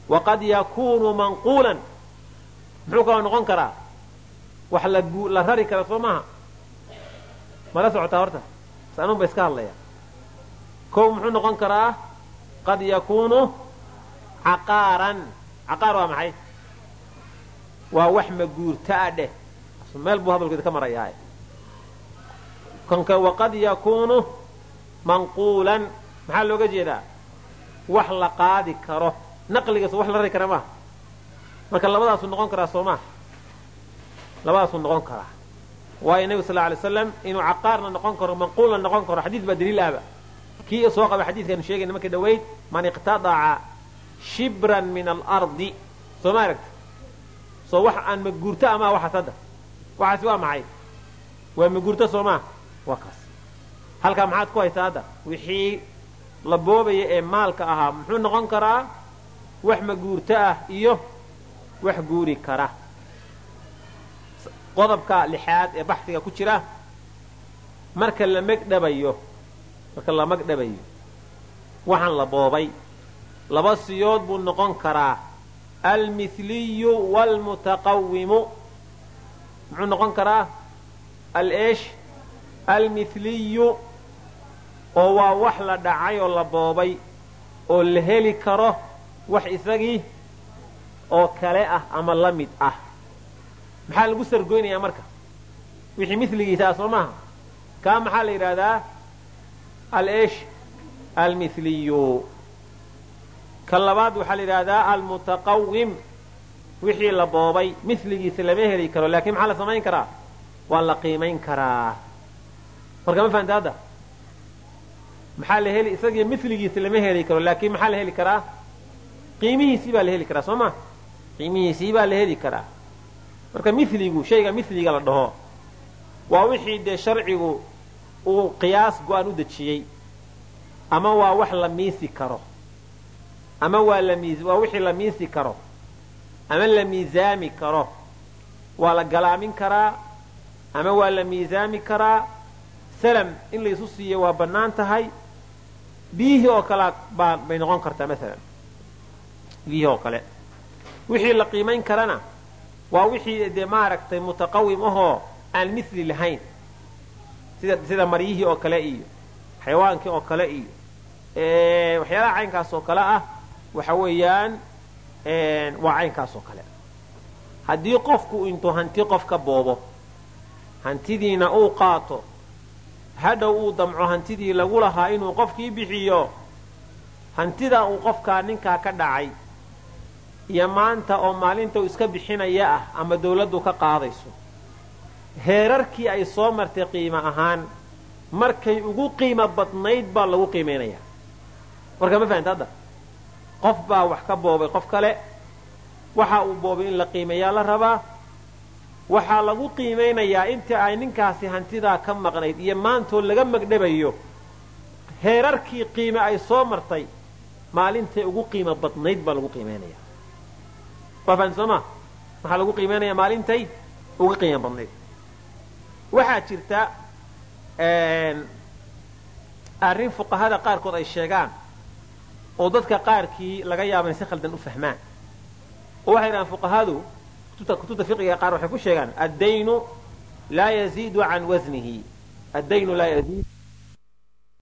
B: Wa qad yakuunu manquulan. Muxuu kaloo noqon karaa wax la rari kara soo maaha mala socotaa horta? Sanuun ba iska hadlaya kow muxuu noqon karaa qad yakuunu caqaaran. Caqaar waa maxay? Waa wax maguurtaa dheh meel buu hadalkeeda ka marayaa. Konka waqad yakuunu manquulan. Maxaa looga jeedaa? Wax la qaadi karo. Naqligaas wax la rari kara maaha. Marka labadaasuu noqon karaa soo maa labadaasuu noqon karaa waayo nebigu sal alay slam inuu caqaarna noqon karo manquulna noqon karo xadiis baa daliil ahba kii soo qaba xadiiskaanu sheegayna markii dhawayd man iqtadaca shibran min alardi soo ma aragta soo wax aan maguurto amaa waxaas hadda waxaasi waa maxay? Waa maguurto soo maa waa kaas. Halkaa maxaad ku haysaa hadda? Wixii la boobaya ee maalka ahaa muxuu noqon karaa wax maguurto ah iyo wax guuri kara qodobka lixaad ee baxsiga ku jira marka la megdhabayo marka la magdhabayo waxaan la boobay. Laba siyood buu noqon karaa almithliyu waalmutaqawimu muxuu noqon karaa al-eesh? Almithliyu oo waa wax la dhacay oo la boobay oo la heli karo wax isagii oo kale ah ama la mid ah maxaa lagu sargoynayaa marka? Wixii miligiisaa soo maaha. Kaa maxaa la yidhaahdaa? Al-eesh almithliyu. Ka labaad waxaa la yidhaahdaa almutaqawim wixii la boobay miligiisa lama heli karo laakiin maxaa la samayn karaa? Waa la qiimayn karaa. Marka ma fahamta hadda? Maxaa la heli isagii miligiisa lama heli karo laakiin maxaa la heli karaa? Qiimihiisii baa la heli karaa soo ma? Qiimihiisii baa la heli karaa marka miligu shayga miliga la dhaho waa wixii dee sharcigu uu qiyaas go'aan u dejiyey ama waa wax la miisi karo ama waa waa wixii la miisi karo ama la miisaami karo waa la galaamin karaa ama waa la miisaami karaa salam in laysu siiyo waa bannaan tahay biyihii oo kale bay noqon kartaa maalan biyihii oo kale. Wixii la qiimayn karana waa wixii dee maaragtay mutaqawim ahoo aan mithli lahayn. Sida maryihii oo kale iyo xayawaankii oo kale iyo waxyaalaha caynkaas oo kale ah waxa weeyaan waa caynkaas oo kale. Haddii qofku intuu hanti qof ka boobo hantidiina uu qaato hadhow uu damco hantidii lagu lahaa inuu qofkii bixiyo hantida uu qofkaa ninkaa ka dhacay iyo maanta oo maalinta uu iska bixinaya ah ama dawladdu ka qaadayso. Heerarkii ay soo martay qiimo ahaan markay ugu qiimo badnayd baa lagu qiimaynayaa marka ma fahamta hadda? Qof baa wax ka boobay qof kale waxa uu boobay in la qiimeeyaa la rabaa waxaa lagu qiimaynayaa intii ay ninkaasi hantidaa ka maqnayd iyo maantoo laga magdhabayo heerarkii qiime ay soo martay maalintay ugu qiimo badnayd baa lagu qiimaynaya waa fahamta soo ma waxaa lagu qiimaynaya maalintay? Ugu qiimo badnayd. Waxaa jirta arrin fuqahada qaarkood ay sheegaan oo dadka qaarkii laga yaaba inay si khaldan u fahmaan. Oo waxay dhahaan fuqahadu kutubta fiqiga qaar waxay ku sheegaan addaynu laa yaziidu can wasnihi addaynu laa yaziid